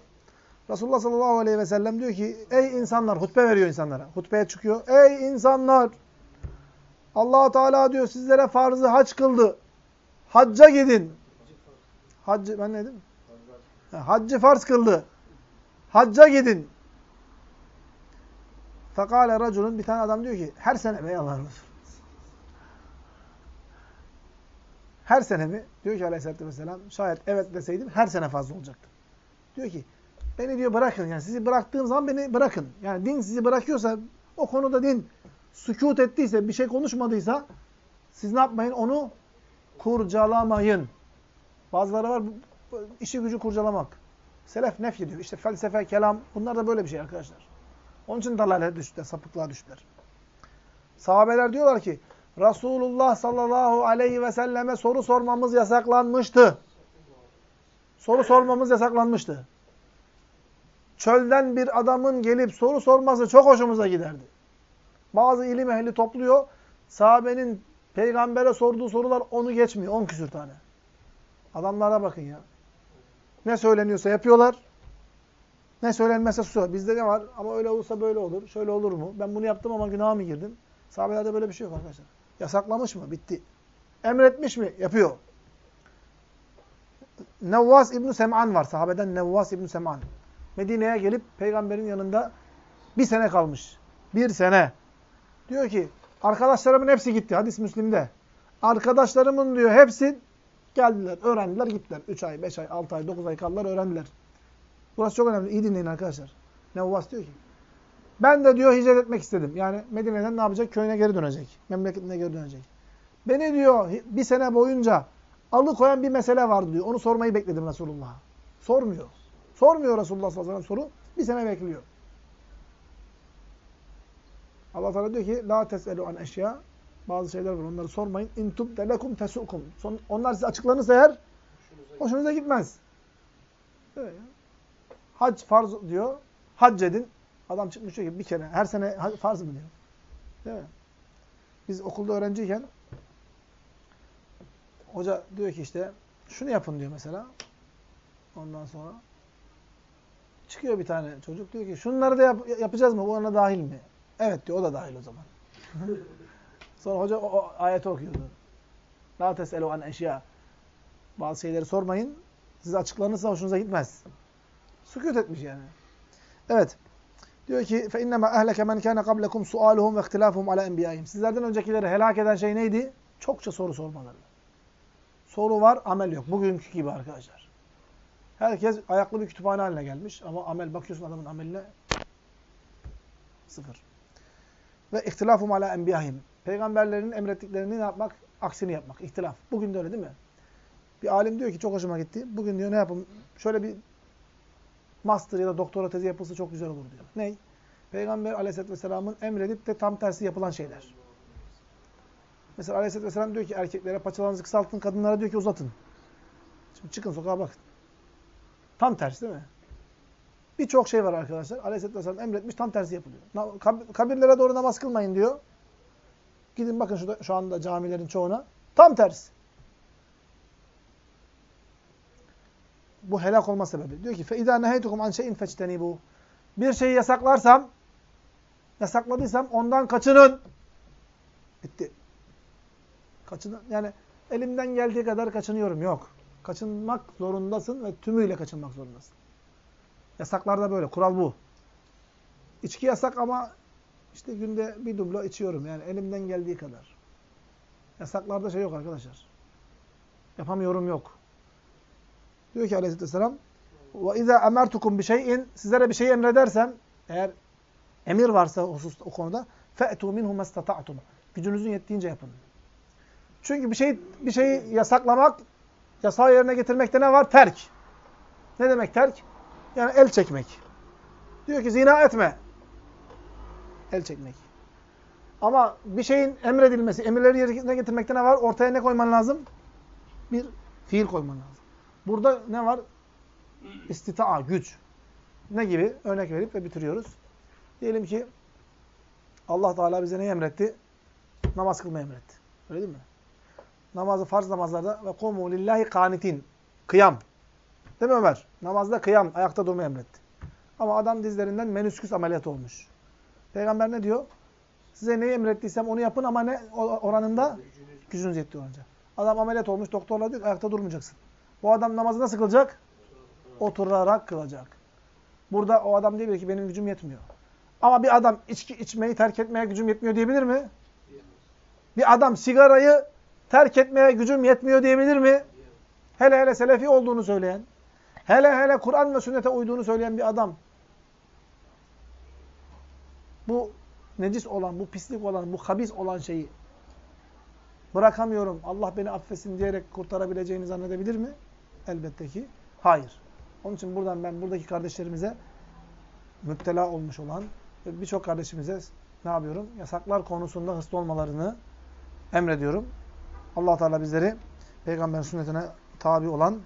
Resulullah sallallahu aleyhi ve sellem diyor ki ey insanlar hutbe veriyor insanlara. Hutbeye çıkıyor. Ey insanlar allah Teala diyor sizlere farzı hac kıldı. Hacca gidin. Haccı ben ne dedim? Haccı farz kıldı. Hacca gidin. Fekale raculun bir tane adam diyor ki her sene mi Allah Resulü? Her sene mi? Diyor ki aleyhissalatü vesselam şayet evet deseydim her sene fazla olacaktı. Diyor ki beni diyor bırakın yani sizi bıraktığım zaman beni bırakın. Yani din sizi bırakıyorsa o konuda din sükut ettiyse bir şey konuşmadıysa siz ne yapmayın? Onu kurcalamayın. Bazıları var işi gücü kurcalamak. Selef nef ediyor. İşte felsefe, kelam bunlar da böyle bir şey arkadaşlar. Onun için dalale düştüler, sapıklığa düştüler. Sahabeler diyorlar ki Resulullah sallallahu aleyhi ve selleme soru sormamız yasaklanmıştı. Soru sormamız yasaklanmıştı. Çölden bir adamın gelip soru sorması çok hoşumuza giderdi. Bazı ilim ehli topluyor. Sahabenin peygambere sorduğu sorular onu geçmiyor. On küsür tane. Adamlara bakın ya. Ne söyleniyorsa yapıyorlar. Ne söylenmezse susuyor. Bizde ne var? Ama öyle olursa böyle olur. Şöyle olur mu? Ben bunu yaptım ama günaha mı girdim? Sahabelerde böyle bir şey yok arkadaşlar. Yasaklamış mı? Bitti. Emretmiş mi? Yapıyor. Nevvas İbn Sem'an var. Sahabeden Nevvas İbn Sem'an. Medine'ye gelip peygamberin yanında bir sene kalmış. Bir sene. Diyor ki arkadaşlarımın hepsi gitti. Hadis Müslim'de. Arkadaşlarımın diyor hepsi geldiler, öğrendiler, gittiler. 3 ay, 5 ay, 6 ay, 9 ay kaldılar, öğrendiler. Burası çok önemli. İyi dinleyin arkadaşlar. Nevvas diyor ki ben de diyor hicret etmek istedim. Yani Medine'den ne yapacak? Köyüne geri dönecek. Memleketine geri dönecek. Beni diyor bir sene boyunca alıkoyan bir mesele vardı diyor. Onu sormayı bekledim Resulullah'a. Sormuyor. Sormuyor Resulullah sallallahu aleyhi ve sellem soru. Bir sene bekliyor. Allah Teala diyor ki la teselu an eşya bazı şeyler var onları sormayın. İn tubde lekum tesukum. Son- Onlar size açıklanırsa eğer hoşunuza gitmez. Evet. Hac farz diyor. Hac edin. Adam çıkmış diyor ki bir kere her sene farz mı diyor. Değil mi? Biz okulda öğrenciyken hoca diyor ki işte şunu yapın diyor mesela. Ondan sonra çıkıyor bir tane çocuk diyor ki şunları da yap- yapacağız mı? Bu ona dahil mi? Evet diyor o da dahil o zaman. Sonra hoca o, o ayeti okuyordu. La teselu an eşya. Bazı şeyleri sormayın. Size açıklanırsa hoşunuza gitmez. Sükut etmiş yani. Evet. Diyor ki ehleke men kana qablekum sualuhum ve ihtilafuhum ala enbiyaihim. Sizlerden öncekileri helak eden şey neydi? Çokça soru sormaları. Soru var, amel yok. Bugünkü gibi arkadaşlar. Herkes ayaklı bir kütüphane haline gelmiş ama amel bakıyorsun adamın ameline sıfır. Ve ihtilafum ala enbiyahim. Peygamberlerin emrettiklerini ne yapmak? Aksini yapmak. İhtilaf. Bugün de öyle değil mi? Bir alim diyor ki çok hoşuma gitti. Bugün diyor ne yapalım? Şöyle bir master ya da doktora tezi yapılsa çok güzel olur diyor. Ney? Peygamber aleyhisselatü vesselamın emredip de tam tersi yapılan şeyler. Mesela aleyhisselatü vesselam diyor ki erkeklere paçalarınızı kısaltın, kadınlara diyor ki uzatın. Şimdi çıkın sokağa bakın. Tam tersi değil mi? Birçok şey var arkadaşlar. Aleyhisselatü vesselam emretmiş, tam tersi yapılıyor. Na- kab- Kabirlere doğru namaz kılmayın diyor. Gidin bakın şu, şu anda camilerin çoğuna. Tam tersi. Bu helak olma sebebi. Diyor ki فَاِذَا نَهَيْتُكُمْ عَنْ شَيْءٍ فَاجْتَنِبُوا Bir şeyi yasaklarsam, yasakladıysam ondan kaçının. Bitti. Kaçın, yani elimden geldiği kadar kaçınıyorum. Yok. Kaçınmak zorundasın ve tümüyle kaçınmak zorundasın. Yasaklarda böyle. Kural bu. İçki yasak ama işte günde bir dubla içiyorum. Yani elimden geldiği kadar. Yasaklarda şey yok arkadaşlar. Yapamıyorum yok. Diyor ki aleyhisselam ve izâ emertukum bir şeyin sizlere bir şey emredersem eğer emir varsa husus o konuda fe'tû minhum estata'tum. Gücünüzün yettiğince yapın. Çünkü bir şey bir şeyi yasaklamak yasağı yerine getirmekte ne var? Terk. Ne demek terk? Yani el çekmek. Diyor ki zina etme. El çekmek. Ama bir şeyin emredilmesi, emirleri yerine getirmekte ne var? Ortaya ne koyman lazım? Bir fiil koyman lazım. Burada ne var? İstita'a, güç. Ne gibi? Örnek verip ve bitiriyoruz. Diyelim ki Allah Teala bize ne emretti? Namaz kılmayı emretti. Öyle değil mi? Namazı farz namazlarda ve kumu lillahi kanitin. Kıyam. Değil mi Ömer? Namazda kıyam, ayakta durmayı emretti. Ama adam dizlerinden menüsküs ameliyat olmuş. Peygamber ne diyor? Size neyi emrettiysem onu yapın ama ne oranında? Gücünüz yettiği oranca. Adam ameliyat olmuş, doktorlar diyor ayakta durmayacaksın. Bu adam namazı nasıl kılacak? Oturarak kılacak. Burada o adam diyebilir ki benim gücüm yetmiyor. Ama bir adam içki içmeyi terk etmeye gücüm yetmiyor diyebilir mi? Bir adam sigarayı terk etmeye gücüm yetmiyor diyebilir mi? Hele hele selefi olduğunu söyleyen, hele hele Kur'an ve sünnete uyduğunu söyleyen bir adam. Bu necis olan, bu pislik olan, bu habis olan şeyi bırakamıyorum, Allah beni affetsin diyerek kurtarabileceğini zannedebilir mi? Elbette ki hayır. Onun için buradan ben buradaki kardeşlerimize müptela olmuş olan birçok kardeşimize ne yapıyorum? Yasaklar konusunda hırslı olmalarını emrediyorum. Allah Teala bizleri peygamberin sünnetine tabi olan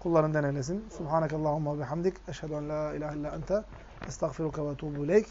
kullarından eylesin. Subhanakallahumma ve bihamdik. Eşhedü en la ilahe illa ente estağfiruka ve ileyk.